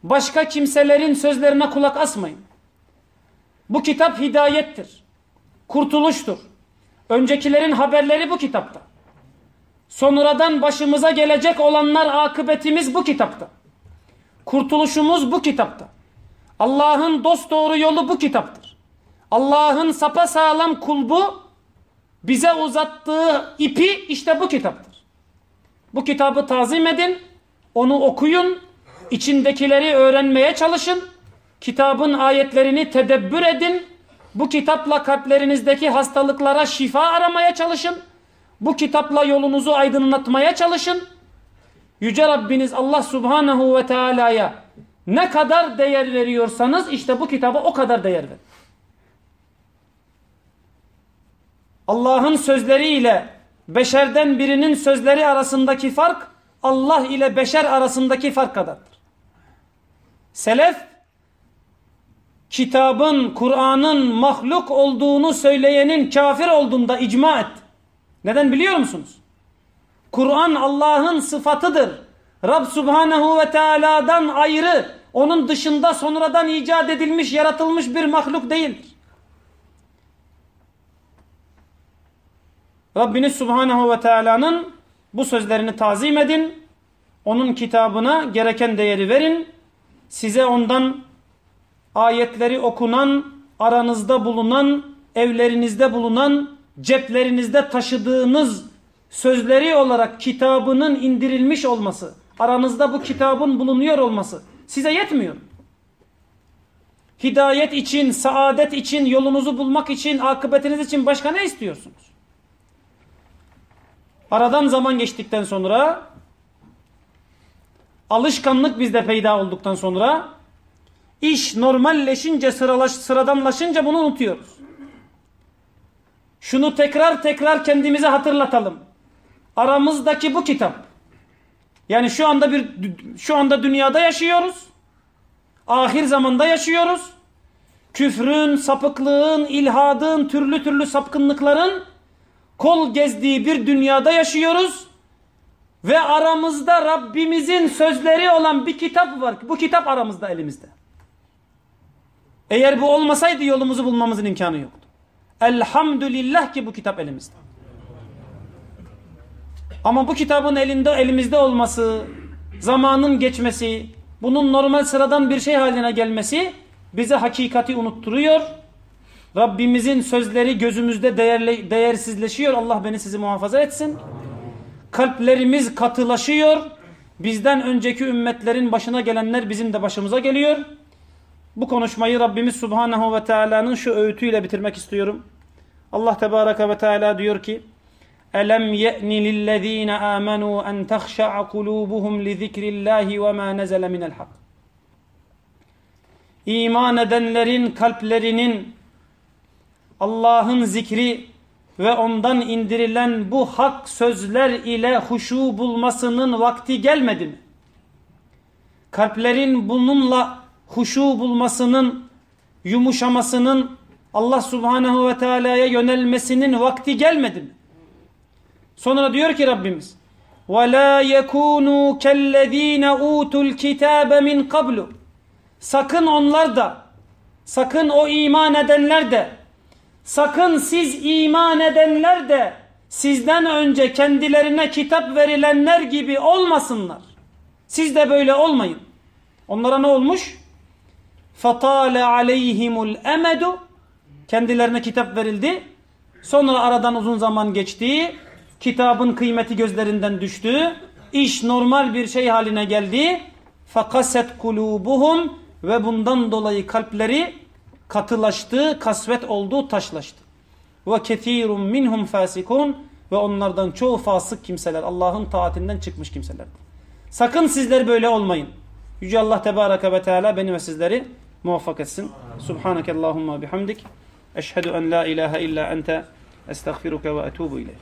[SPEAKER 1] başka kimselerin sözlerine kulak asmayın. Bu kitap hidayettir. Kurtuluştur. Öncekilerin haberleri bu kitapta. Sonradan başımıza gelecek olanlar akıbetimiz bu kitapta. Kurtuluşumuz bu kitapta. Allah'ın dost doğru yolu bu kitaptır. Allah'ın sapasağlam kulbu bize uzattığı ipi işte bu kitaptır. Bu kitabı tazim edin, onu okuyun, içindekileri öğrenmeye çalışın, kitabın ayetlerini tedebbür edin, bu kitapla kalplerinizdeki hastalıklara şifa aramaya çalışın, bu kitapla yolunuzu aydınlatmaya çalışın. Yüce Rabbiniz Allah Subhanahu ve Teala'ya ne kadar değer veriyorsanız işte bu kitaba o kadar değer verin. Allah'ın sözleri ile beşerden birinin sözleri arasındaki fark Allah ile beşer arasındaki fark kadardır. Selef kitabın, Kur'an'ın mahluk olduğunu söyleyenin kafir olduğunda icma etti. Neden biliyor musunuz? Kur'an Allah'ın sıfatıdır. Rab Subhanahu ve Teala'dan ayrı, onun dışında sonradan icat edilmiş, yaratılmış bir mahluk değildir. Rabbiniz Subhanahu ve Teala'nın bu sözlerini tazim edin. Onun kitabına gereken değeri verin. Size ondan ayetleri okunan, aranızda bulunan, evlerinizde bulunan, ceplerinizde taşıdığınız sözleri olarak kitabının indirilmiş olması, aranızda bu kitabın bulunuyor olması size yetmiyor. Hidayet için, saadet için, yolunuzu bulmak için, akıbetiniz için başka ne istiyorsunuz? Aradan zaman geçtikten sonra alışkanlık bizde peyda olduktan sonra iş normalleşince sıralaş, sıradanlaşınca bunu unutuyoruz. Şunu tekrar tekrar kendimize hatırlatalım. Aramızdaki bu kitap. Yani şu anda bir şu anda dünyada yaşıyoruz. Ahir zamanda yaşıyoruz. Küfrün, sapıklığın, ilhadın, türlü türlü sapkınlıkların kol gezdiği bir dünyada yaşıyoruz. Ve aramızda Rabbimizin sözleri olan bir kitap var. Bu kitap aramızda elimizde. Eğer bu olmasaydı yolumuzu bulmamızın imkanı yoktu. Elhamdülillah ki bu kitap elimizde. Ama bu kitabın elinde elimizde olması, zamanın geçmesi, bunun normal sıradan bir şey haline gelmesi bize hakikati unutturuyor Rabbimizin sözleri gözümüzde değerli, değersizleşiyor. Allah beni sizi muhafaza etsin. Kalplerimiz katılaşıyor. Bizden önceki ümmetlerin başına gelenler bizim de başımıza geliyor. Bu konuşmayı Rabbimiz Subhanahu ve Teala'nın şu öğütüyle bitirmek istiyorum. Allah Tebaraka ve Teala diyor ki Elem ye'ni lillezine amenu en tehşa'a kulubuhum li zikrillahi ve ma nezele minel hak. İman edenlerin kalplerinin Allah'ın zikri ve ondan indirilen bu hak sözler ile huşu bulmasının vakti gelmedi mi? Kalplerin bununla huşu bulmasının, yumuşamasının, Allah subhanehu ve teala'ya yönelmesinin vakti gelmedi mi? Sonra diyor ki Rabbimiz وَلَا يَكُونُوا كَالَّذ۪ينَ اُوتُوا الْكِتَابَ مِنْ قَبْلُ Sakın onlar da, sakın o iman edenler de Sakın siz iman edenler de sizden önce kendilerine kitap verilenler gibi olmasınlar. Siz de böyle olmayın. Onlara ne olmuş? فَطَالَ عَلَيْهِمُ الْاَمَدُ Kendilerine kitap verildi. Sonra aradan uzun zaman geçti. Kitabın kıymeti gözlerinden düştü. İş normal bir şey haline geldi. فَقَسَتْ قُلُوبُهُمْ Ve bundan dolayı kalpleri katılaştı, kasvet oldu, taşlaştı. Ve kethirun minhum fasikun ve onlardan çoğu fasık kimseler, Allah'ın taatinden çıkmış kimseler. Sakın sizler böyle olmayın. Yüce Allah Tebareke ve Teala beni ve sizleri muvaffak etsin. Subhaneke bihamdik. Eşhedü en la ilahe illa ente estağfiruke ve etubu ileyh.